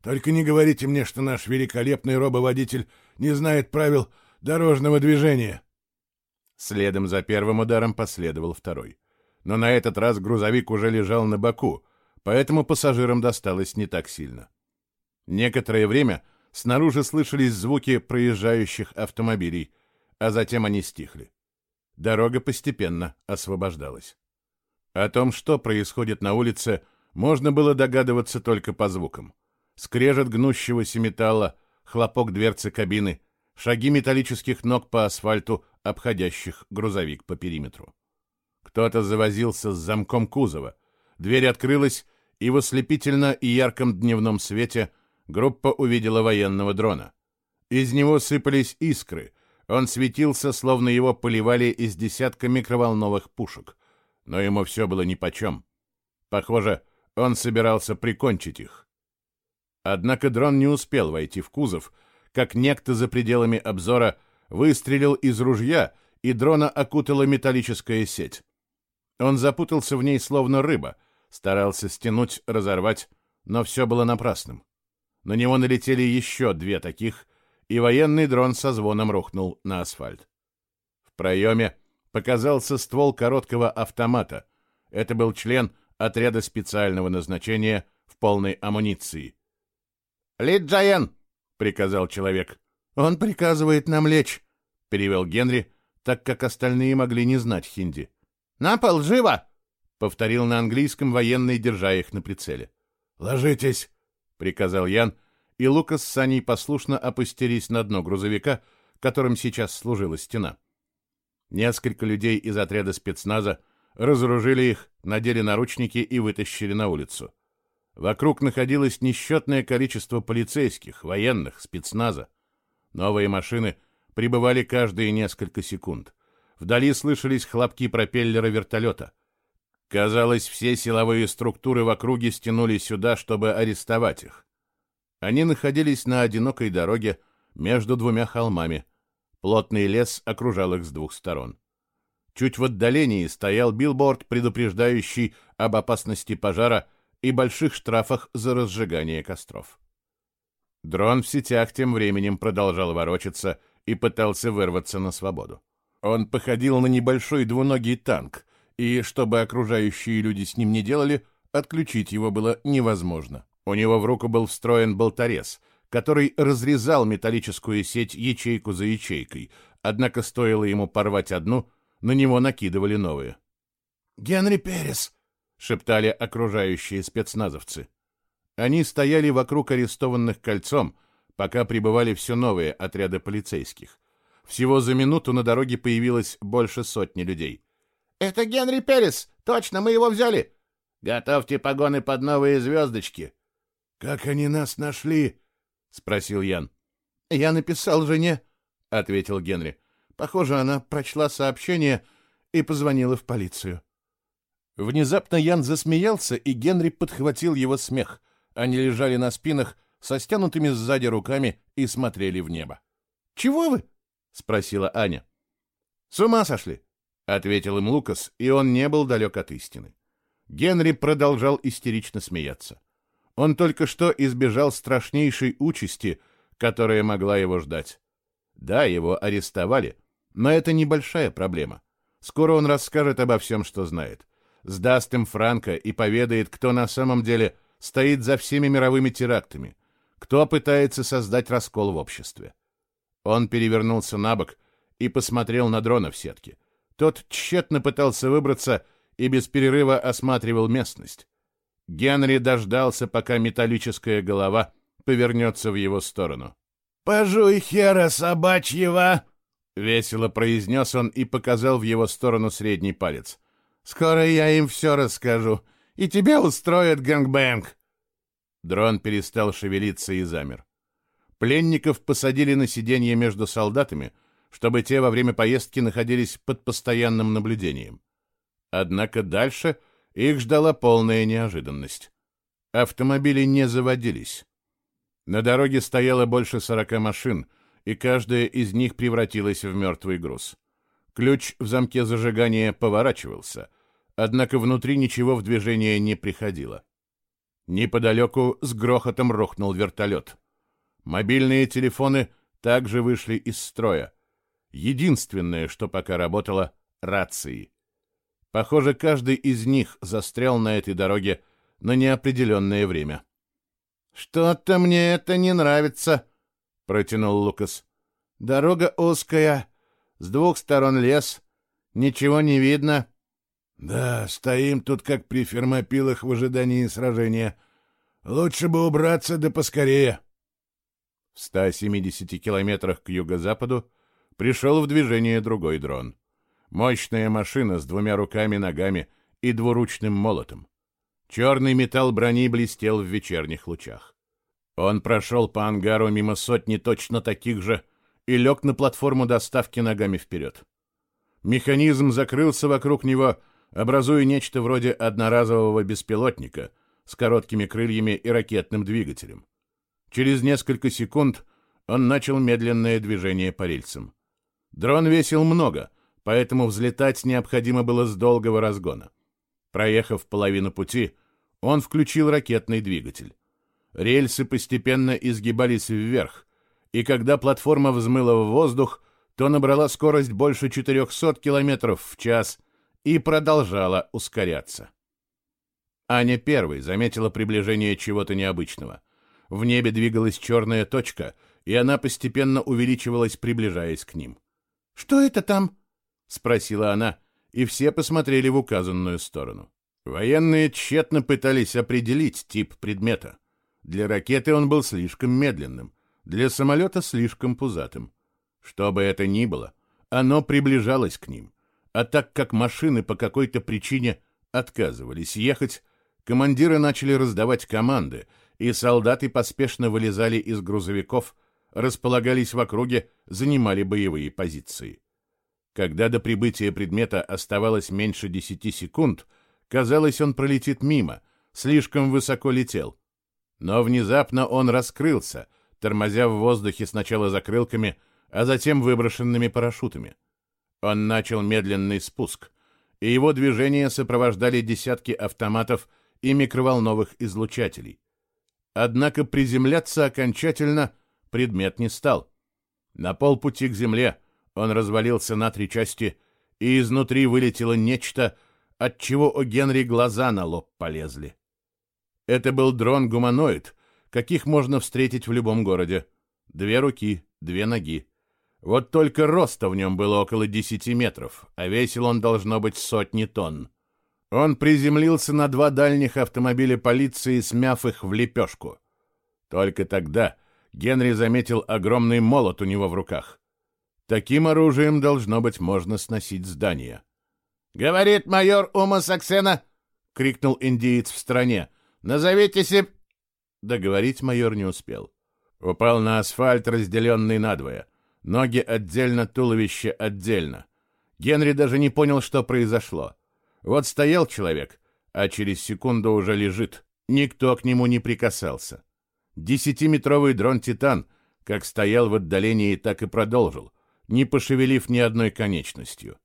[SPEAKER 2] Только не говорите мне, что наш великолепный робоводитель не знает правил дорожного движения».
[SPEAKER 1] Следом за первым ударом последовал второй. Но на этот раз грузовик уже лежал на боку, поэтому пассажирам досталось не так сильно. Некоторое время снаружи слышались звуки проезжающих автомобилей, а затем они стихли. Дорога постепенно освобождалась. О том, что происходит на улице, можно было догадываться только по звукам. Скрежет гнущегося металла, хлопок дверцы кабины, шаги металлических ног по асфальту, обходящих грузовик по периметру. Кто-то завозился с замком кузова. Дверь открылась, и в ослепительно и ярком дневном свете группа увидела военного дрона. Из него сыпались искры, он светился, словно его поливали из десятка микроволновых пушек. Но ему все было нипочем. Похоже, он собирался прикончить их. Однако дрон не успел войти в кузов, как некто за пределами обзора выстрелил из ружья, и дрона окутала металлическая сеть. Он запутался в ней, словно рыба, старался стянуть, разорвать, но все было напрасным. На него налетели еще две таких, и военный дрон со звоном рухнул на асфальт. В проеме показался ствол короткого автомата. Это был член отряда специального назначения в полной амуниции.
[SPEAKER 3] «Ли Джаен!» — приказал человек.
[SPEAKER 4] «Он приказывает нам лечь», — перевел Генри, так как остальные могли не знать хинди.
[SPEAKER 3] «На пол, живо!»
[SPEAKER 1] — повторил на английском военный, держа их на прицеле.
[SPEAKER 2] «Ложитесь!»
[SPEAKER 1] — приказал Ян, и Лукас с Саней послушно опустились на дно грузовика, которым сейчас служила стена. Несколько людей из отряда спецназа разоружили их, надели наручники и вытащили на улицу. Вокруг находилось несчетное количество полицейских, военных, спецназа. Новые машины прибывали каждые несколько секунд. Вдали слышались хлопки пропеллера вертолета. Казалось, все силовые структуры в округе стянули сюда, чтобы арестовать их. Они находились на одинокой дороге между двумя холмами — Плотный лес окружал их с двух сторон. Чуть в отдалении стоял билборд, предупреждающий об опасности пожара и больших штрафах за разжигание костров. Дрон в сетях тем временем продолжал ворочаться и пытался вырваться на свободу. Он походил на небольшой двуногий танк, и, чтобы окружающие люди с ним не делали, отключить его было невозможно. У него в руку был встроен болторез — который разрезал металлическую сеть ячейку за ячейкой, однако стоило ему порвать одну, на него накидывали новые.
[SPEAKER 2] «Генри Перес!» — шептали окружающие спецназовцы.
[SPEAKER 1] Они стояли вокруг арестованных кольцом, пока прибывали все новые отряды полицейских. Всего за минуту на дороге появилось больше сотни людей.
[SPEAKER 3] «Это Генри Перес! Точно, мы его взяли! Готовьте погоны под новые звездочки!»
[SPEAKER 2] «Как они нас нашли?»
[SPEAKER 1] — спросил Ян.
[SPEAKER 4] «Я написал жене», — ответил Генри. «Похоже, она прочла сообщение и позвонила в полицию».
[SPEAKER 1] Внезапно Ян засмеялся, и Генри подхватил его смех. Они лежали на спинах, со стянутыми сзади руками и смотрели в небо.
[SPEAKER 4] «Чего вы?» — спросила Аня.
[SPEAKER 1] «С ума сошли!» — ответил им Лукас, и он не был далек от истины. Генри продолжал истерично смеяться. Он только что избежал страшнейшей участи, которая могла его ждать. Да, его арестовали, но это небольшая проблема. Скоро он расскажет обо всем, что знает. Сдаст им Франко и поведает, кто на самом деле стоит за всеми мировыми терактами, кто пытается создать раскол в обществе. Он перевернулся на бок и посмотрел на дрона в сетке. Тот тщетно пытался выбраться и без перерыва осматривал местность. Генри дождался, пока металлическая голова повернется в его сторону.
[SPEAKER 2] «Пожуй хера собачьего!»
[SPEAKER 1] — весело произнес он и показал в его сторону средний палец.
[SPEAKER 4] «Скоро я им все расскажу, и тебе устроят gangbang!»
[SPEAKER 1] Дрон перестал шевелиться и замер. Пленников посадили на сиденье между солдатами, чтобы те во время поездки находились под постоянным наблюдением. Однако дальше их ждала полная неожиданность. Автомобили не заводились. На дороге стояло больше сорока машин, и каждая из них превратилась в мертвый груз. Ключ в замке зажигания поворачивался, однако внутри ничего в движение не приходило. Неподалеку с грохотом рухнул вертолет. Мобильные телефоны также вышли из строя. Единственное, что пока работало — рации. Похоже, каждый из них застрял на этой дороге на неопределенное время.
[SPEAKER 4] «Что-то мне это не нравится», — протянул Лукас. «Дорога узкая, с двух сторон лес, ничего не видно».
[SPEAKER 2] «Да, стоим тут как при фермопилах в ожидании сражения. Лучше бы убраться да поскорее».
[SPEAKER 1] В 170 километрах к юго-западу пришел в движение другой дрон. Мощная машина с двумя руками-ногами и двуручным молотом. Черный металл брони блестел в вечерних лучах. Он прошел по ангару мимо сотни точно таких же и лег на платформу доставки ногами вперед. Механизм закрылся вокруг него, образуя нечто вроде одноразового беспилотника с короткими крыльями и ракетным двигателем. Через несколько секунд он начал медленное движение по рельсам. Дрон весил много, поэтому взлетать необходимо было с долгого разгона. Проехав половину пути, он включил ракетный двигатель. Рельсы постепенно изгибались вверх, и когда платформа взмыла в воздух, то набрала скорость больше 400 км в час и продолжала ускоряться. Аня первой заметила приближение чего-то необычного. В небе двигалась черная точка, и она постепенно увеличивалась, приближаясь к ним.
[SPEAKER 4] «Что это там?»
[SPEAKER 1] — спросила она, и все посмотрели в указанную сторону. Военные тщетно пытались определить тип предмета. Для ракеты он был слишком медленным, для самолета слишком пузатым. Что бы это ни было, оно приближалось к ним. А так как машины по какой-то причине отказывались ехать, командиры начали раздавать команды, и солдаты поспешно вылезали из грузовиков, располагались в округе, занимали боевые позиции. Когда до прибытия предмета оставалось меньше десяти секунд, казалось, он пролетит мимо, слишком высоко летел. Но внезапно он раскрылся, тормозя в воздухе сначала закрылками, а затем выброшенными парашютами. Он начал медленный спуск, и его движение сопровождали десятки автоматов и микроволновых излучателей. Однако приземляться окончательно предмет не стал. На полпути к земле он развалился на три части, и изнутри вылетело нечто, от чего у Генри глаза на лоб полезли. Это был дрон-гуманоид, каких можно встретить в любом городе. Две руки, две ноги. Вот только роста в нем было около десяти метров, а весил он должно быть сотни тонн. Он приземлился на два дальних автомобиля полиции, смяв их в лепешку. Только тогда Генри заметил огромный молот у него в руках. Таким оружием, должно быть, можно сносить здание.
[SPEAKER 3] «Говорит майор Ума Саксена!» — крикнул индиец в стране. «Назовите себе...»
[SPEAKER 1] Договорить майор не успел. Упал на асфальт, разделенный надвое. Ноги отдельно, туловище отдельно. Генри даже не понял, что произошло. Вот стоял человек, а через секунду уже лежит. Никто к нему не прикасался. Десятиметровый дрон «Титан» как стоял в отдалении, так и продолжил, не пошевелив ни одной конечностью.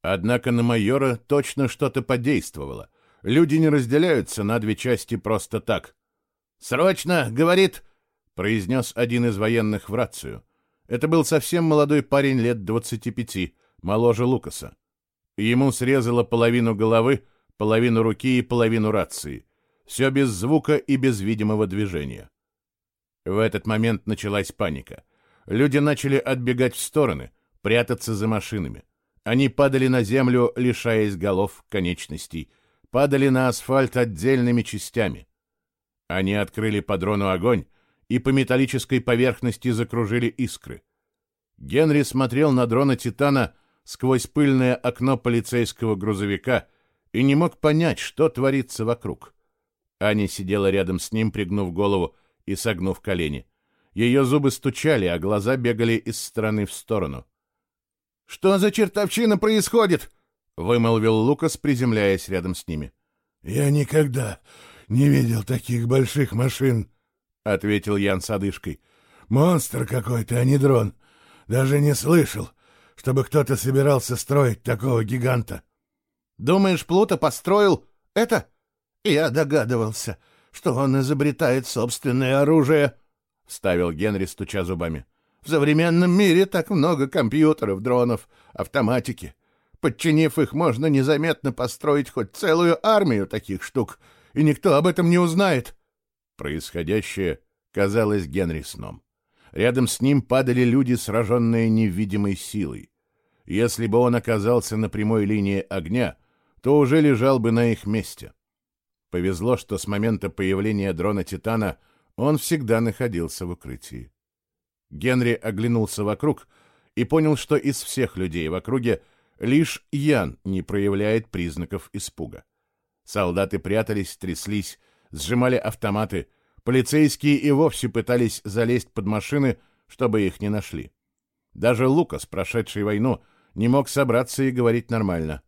[SPEAKER 1] Однако на майора точно что-то подействовало. Люди не разделяются на две части просто так.
[SPEAKER 3] «Срочно!» — говорит, —
[SPEAKER 1] произнес один из военных в рацию. Это был совсем молодой парень лет двадцати пяти, моложе Лукаса. Ему срезало половину головы, половину руки и половину рации. Все без звука и без видимого движения. В этот момент началась паника — Люди начали отбегать в стороны, прятаться за машинами. Они падали на землю, лишаясь голов, конечностей, падали на асфальт отдельными частями. Они открыли по дрону огонь, и по металлической поверхности закружили искры. Генри смотрел на дрона «Титана» сквозь пыльное окно полицейского грузовика и не мог понять, что творится вокруг. Аня сидела рядом с ним, пригнув голову и согнув колени. Ее зубы стучали, а глаза бегали из стороны в сторону.
[SPEAKER 3] «Что за чертовщина происходит?» — вымолвил Лукас, приземляясь рядом с ними.
[SPEAKER 2] «Я никогда не видел таких больших машин», — ответил Ян с одышкой. «Монстр какой-то, а не дрон. Даже не слышал, чтобы кто-то собирался строить такого гиганта».
[SPEAKER 3] «Думаешь, Плута построил это?» «Я догадывался, что он изобретает собственное оружие», — вставил Генри, стуча зубами. «В современном мире так много компьютеров, дронов, автоматики. Подчинив их, можно незаметно построить хоть целую армию таких штук, и никто об этом не узнает».
[SPEAKER 1] Происходящее казалось Генри сном. Рядом с ним падали люди, сраженные невидимой силой. Если бы он оказался на прямой линии огня, то уже лежал бы на их месте. Повезло, что с момента появления дрона «Титана» Он всегда находился в укрытии. Генри оглянулся вокруг и понял, что из всех людей в округе лишь Ян не проявляет признаков испуга. Солдаты прятались, тряслись, сжимали автоматы, полицейские и вовсе пытались залезть под машины, чтобы их не нашли. Даже Лукас, прошедший войну, не мог собраться и говорить нормально.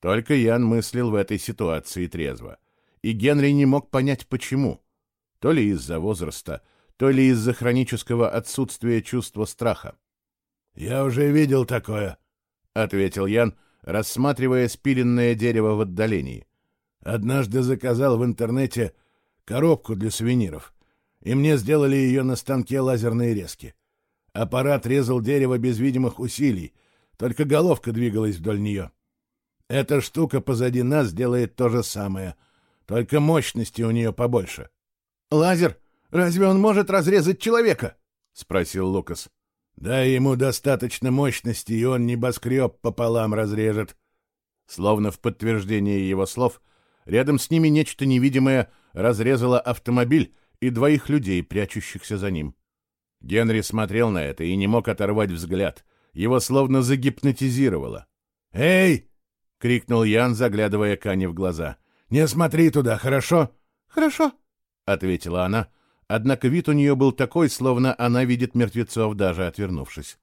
[SPEAKER 1] Только Ян мыслил в этой ситуации трезво. И Генри не мог понять, почему. То ли из-за возраста, то ли из-за хронического отсутствия чувства страха.
[SPEAKER 2] «Я уже видел такое», —
[SPEAKER 1] ответил Ян, рассматривая спиленное дерево в отдалении.
[SPEAKER 2] «Однажды заказал в интернете коробку для сувениров, и мне сделали ее на станке лазерной резки. Аппарат резал дерево без видимых усилий, только головка двигалась вдоль нее. Эта штука позади нас делает то же самое, только мощности у нее побольше.
[SPEAKER 4] «Лазер? Разве он может разрезать человека?» — спросил Лукас.
[SPEAKER 2] «Дай ему достаточно мощности, и он небоскреб пополам разрежет».
[SPEAKER 1] Словно в подтверждение его слов, рядом с ними нечто невидимое разрезало автомобиль и двоих людей, прячущихся за ним. Генри смотрел на это и не мог оторвать взгляд. Его словно загипнотизировало.
[SPEAKER 2] «Эй!»
[SPEAKER 1] — крикнул Ян, заглядывая Кане в глаза.
[SPEAKER 2] «Не смотри туда, хорошо?»
[SPEAKER 4] «Хорошо», —
[SPEAKER 1] ответила она, однако вид у нее был такой, словно она видит мертвецов, даже отвернувшись.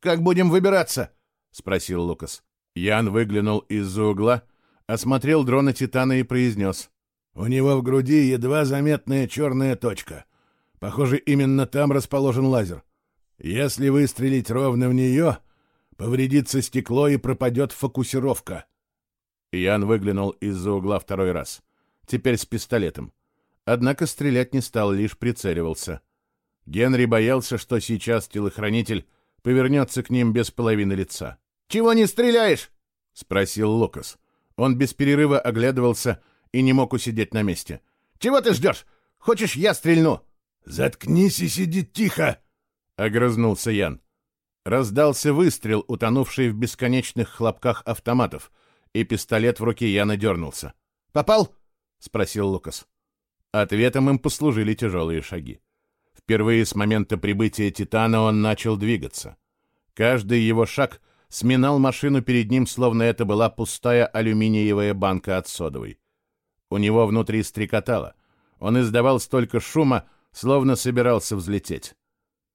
[SPEAKER 4] «Как будем выбираться?»
[SPEAKER 1] — спросил Лукас. Ян выглянул из-за угла, осмотрел дрона Титана и произнес.
[SPEAKER 2] «У него в груди едва заметная черная точка. Похоже, именно там расположен лазер. Если выстрелить ровно в нее, повредится стекло и пропадет фокусировка».
[SPEAKER 1] Ян выглянул из-за угла второй раз. Теперь с пистолетом. Однако стрелять не стал, лишь прицеливался. Генри боялся, что сейчас телохранитель повернется к ним без половины лица.
[SPEAKER 4] «Чего не стреляешь?»
[SPEAKER 1] — спросил Лукас. Он без перерыва оглядывался и не мог усидеть на месте.
[SPEAKER 4] «Чего ты ждешь? Хочешь, я стрельну?»
[SPEAKER 2] «Заткнись и сиди тихо!»
[SPEAKER 1] — огрызнулся Ян. Раздался выстрел, утонувший в бесконечных хлопках автоматов, и пистолет в руке Яна дернулся.
[SPEAKER 4] «Попал?»
[SPEAKER 1] — спросил Лукас. Ответом им послужили тяжелые шаги. Впервые с момента прибытия Титана он начал двигаться. Каждый его шаг сминал машину перед ним, словно это была пустая алюминиевая банка от содовой. У него внутри стрекотало. Он издавал столько шума, словно собирался взлететь.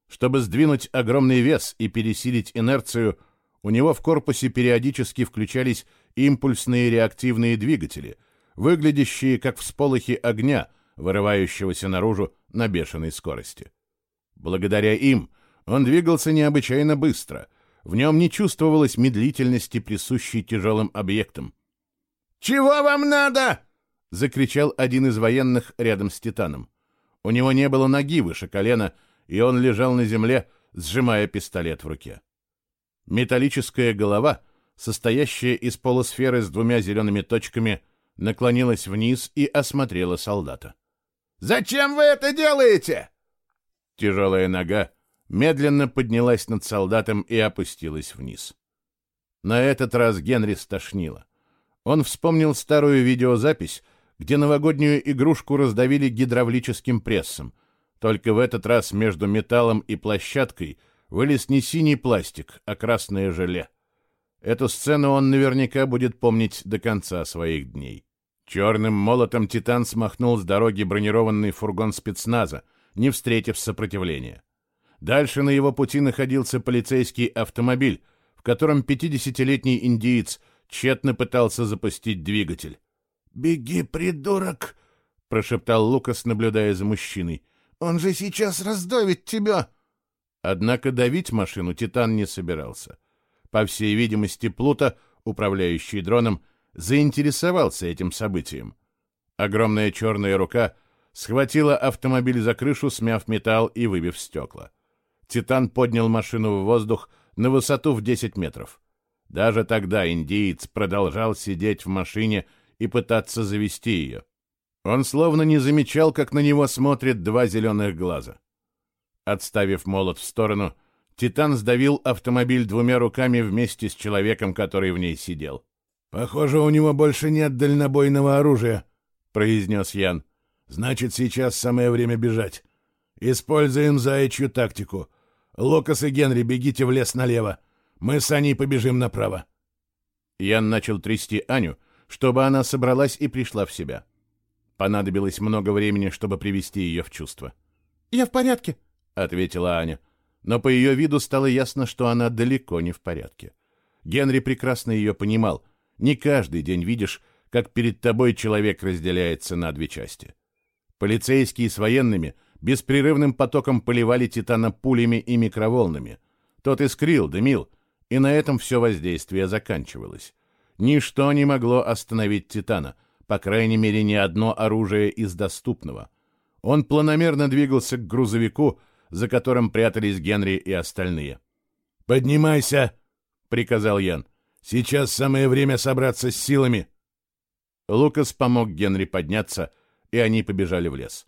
[SPEAKER 1] Чтобы сдвинуть огромный вес и пересилить инерцию, у него в корпусе периодически включались импульсные реактивные двигатели, выглядящие как всполохи огня, вырывающегося наружу на бешеной скорости. Благодаря им он двигался необычайно быстро, в нем не чувствовалось медлительности, присущей тяжелым объектам.
[SPEAKER 4] «Чего вам надо?»
[SPEAKER 1] — закричал один из военных рядом с Титаном. У него не было ноги выше колена, и он лежал на земле, сжимая пистолет в руке. Металлическая голова, состоящая из полусферы с двумя зелеными точками, наклонилась вниз и осмотрела солдата.
[SPEAKER 4] «Зачем вы это делаете?»
[SPEAKER 1] Тяжелая нога медленно поднялась над солдатом и опустилась вниз. На этот раз Генри стошнило. Он вспомнил старую видеозапись, где новогоднюю игрушку раздавили гидравлическим прессом. Только в этот раз между металлом и площадкой вылез не синий пластик, а красное желе. Эту сцену он наверняка будет помнить до конца своих дней. Черным молотом «Титан» смахнул с дороги бронированный фургон спецназа, не встретив сопротивления. Дальше на его пути находился полицейский автомобиль, в котором 50-летний индиец тщетно пытался запустить двигатель.
[SPEAKER 2] «Беги, придурок!» — прошептал Лукас, наблюдая за мужчиной. «Он же сейчас раздавит тебя!»
[SPEAKER 1] Однако давить машину Титан не собирался. По всей видимости, Плута, управляющий дроном, заинтересовался этим событием. Огромная черная рука схватила автомобиль за крышу, смяв металл и выбив стекла. Титан поднял машину в воздух на высоту в 10 метров. Даже тогда индиец продолжал сидеть в машине и пытаться завести ее. Он словно не замечал, как на него смотрят два зеленых глаза. Отставив молот в сторону, Титан сдавил автомобиль двумя руками вместе с человеком, который в ней сидел.
[SPEAKER 2] «Похоже, у него больше нет дальнобойного оружия», — произнес Ян. «Значит, сейчас самое время бежать. Используем заячью тактику. Локас и Генри, бегите в лес налево. Мы с Аней побежим направо».
[SPEAKER 1] Ян начал трясти Аню, чтобы она собралась и пришла в себя. Понадобилось много времени, чтобы привести ее в чувство.
[SPEAKER 4] «Я в порядке», —
[SPEAKER 1] ответила Аня. Но по ее виду стало ясно, что она далеко не в порядке. Генри прекрасно ее понимал. Не каждый день видишь, как перед тобой человек разделяется на две части. Полицейские с военными беспрерывным потоком поливали Титана пулями и микроволнами. Тот искрил, дымил, и на этом все воздействие заканчивалось. Ничто не могло остановить Титана, по крайней мере, ни одно оружие из доступного. Он планомерно двигался к грузовику, за которым прятались Генри и остальные.
[SPEAKER 2] «Поднимайся!» — приказал Ян. «Сейчас самое время собраться с силами!»
[SPEAKER 1] Лукас помог Генри подняться, и они побежали в лес.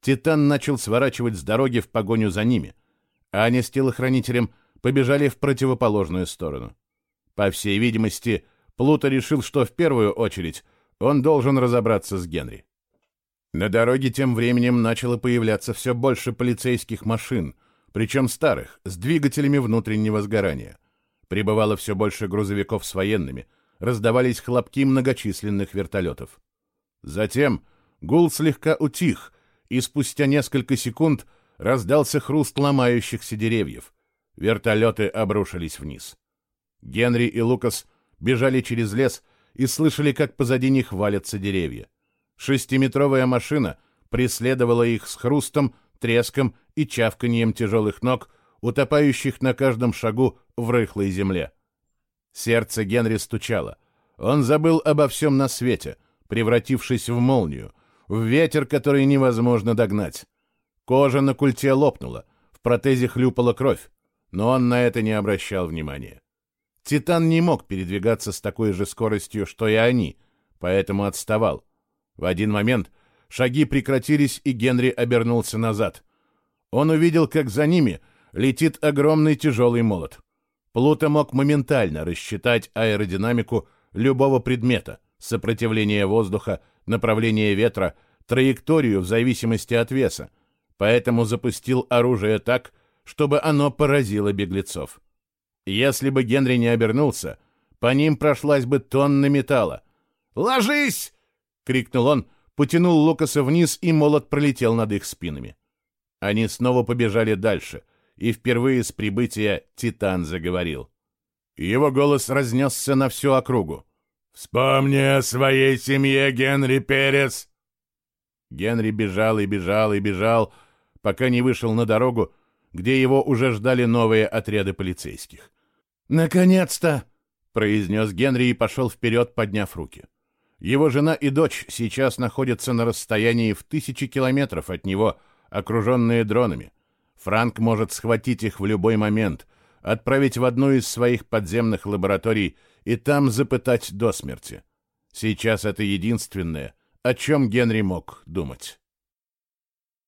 [SPEAKER 1] Титан начал сворачивать с дороги в погоню за ними, а они с телохранителем побежали в противоположную сторону. По всей видимости, Плуто решил, что в первую очередь он должен разобраться с Генри. На дороге тем временем начало появляться все больше полицейских машин, причем старых, с двигателями внутреннего сгорания. Прибывало все больше грузовиков с военными, раздавались хлопки многочисленных вертолетов. Затем гул слегка утих, и спустя несколько секунд раздался хруст ломающихся деревьев. Вертолеты обрушились вниз. Генри и Лукас бежали через лес и слышали, как позади них валятся деревья. Шестиметровая машина преследовала их с хрустом, треском и чавканием тяжелых ног, утопающих на каждом шагу в рыхлой земле. Сердце Генри стучало. Он забыл обо всем на свете, превратившись в молнию, в ветер, который невозможно догнать. Кожа на культе лопнула, в протезе хлюпала кровь, но он на это не обращал внимания. Титан не мог передвигаться с такой же скоростью, что и они, поэтому отставал. В один момент шаги прекратились, и Генри обернулся назад. Он увидел, как за ними летит огромный тяжелый молот. Плуто мог моментально рассчитать аэродинамику любого предмета, сопротивление воздуха, направление ветра, траекторию в зависимости от веса, поэтому запустил оружие так, чтобы оно поразило беглецов. Если бы Генри не обернулся, по ним прошлась бы тонна металла. «Ложись!» — крикнул он, потянул Лукаса вниз, и молот пролетел над их спинами. Они снова побежали дальше, и впервые с прибытия Титан заговорил. Его голос разнесся на всю округу.
[SPEAKER 2] «Вспомни о своей семье, Генри Перес!»
[SPEAKER 1] Генри бежал и бежал и бежал, пока не вышел на дорогу, где его уже ждали новые отряды полицейских.
[SPEAKER 4] «Наконец-то!» — произнес
[SPEAKER 1] Генри и пошел вперед, подняв руки. Его жена и дочь сейчас находятся на расстоянии в тысячи километров от него, окруженные дронами. Франк может схватить их в любой момент, отправить в одну из своих подземных лабораторий и там запытать до смерти. Сейчас это единственное, о чем Генри мог думать.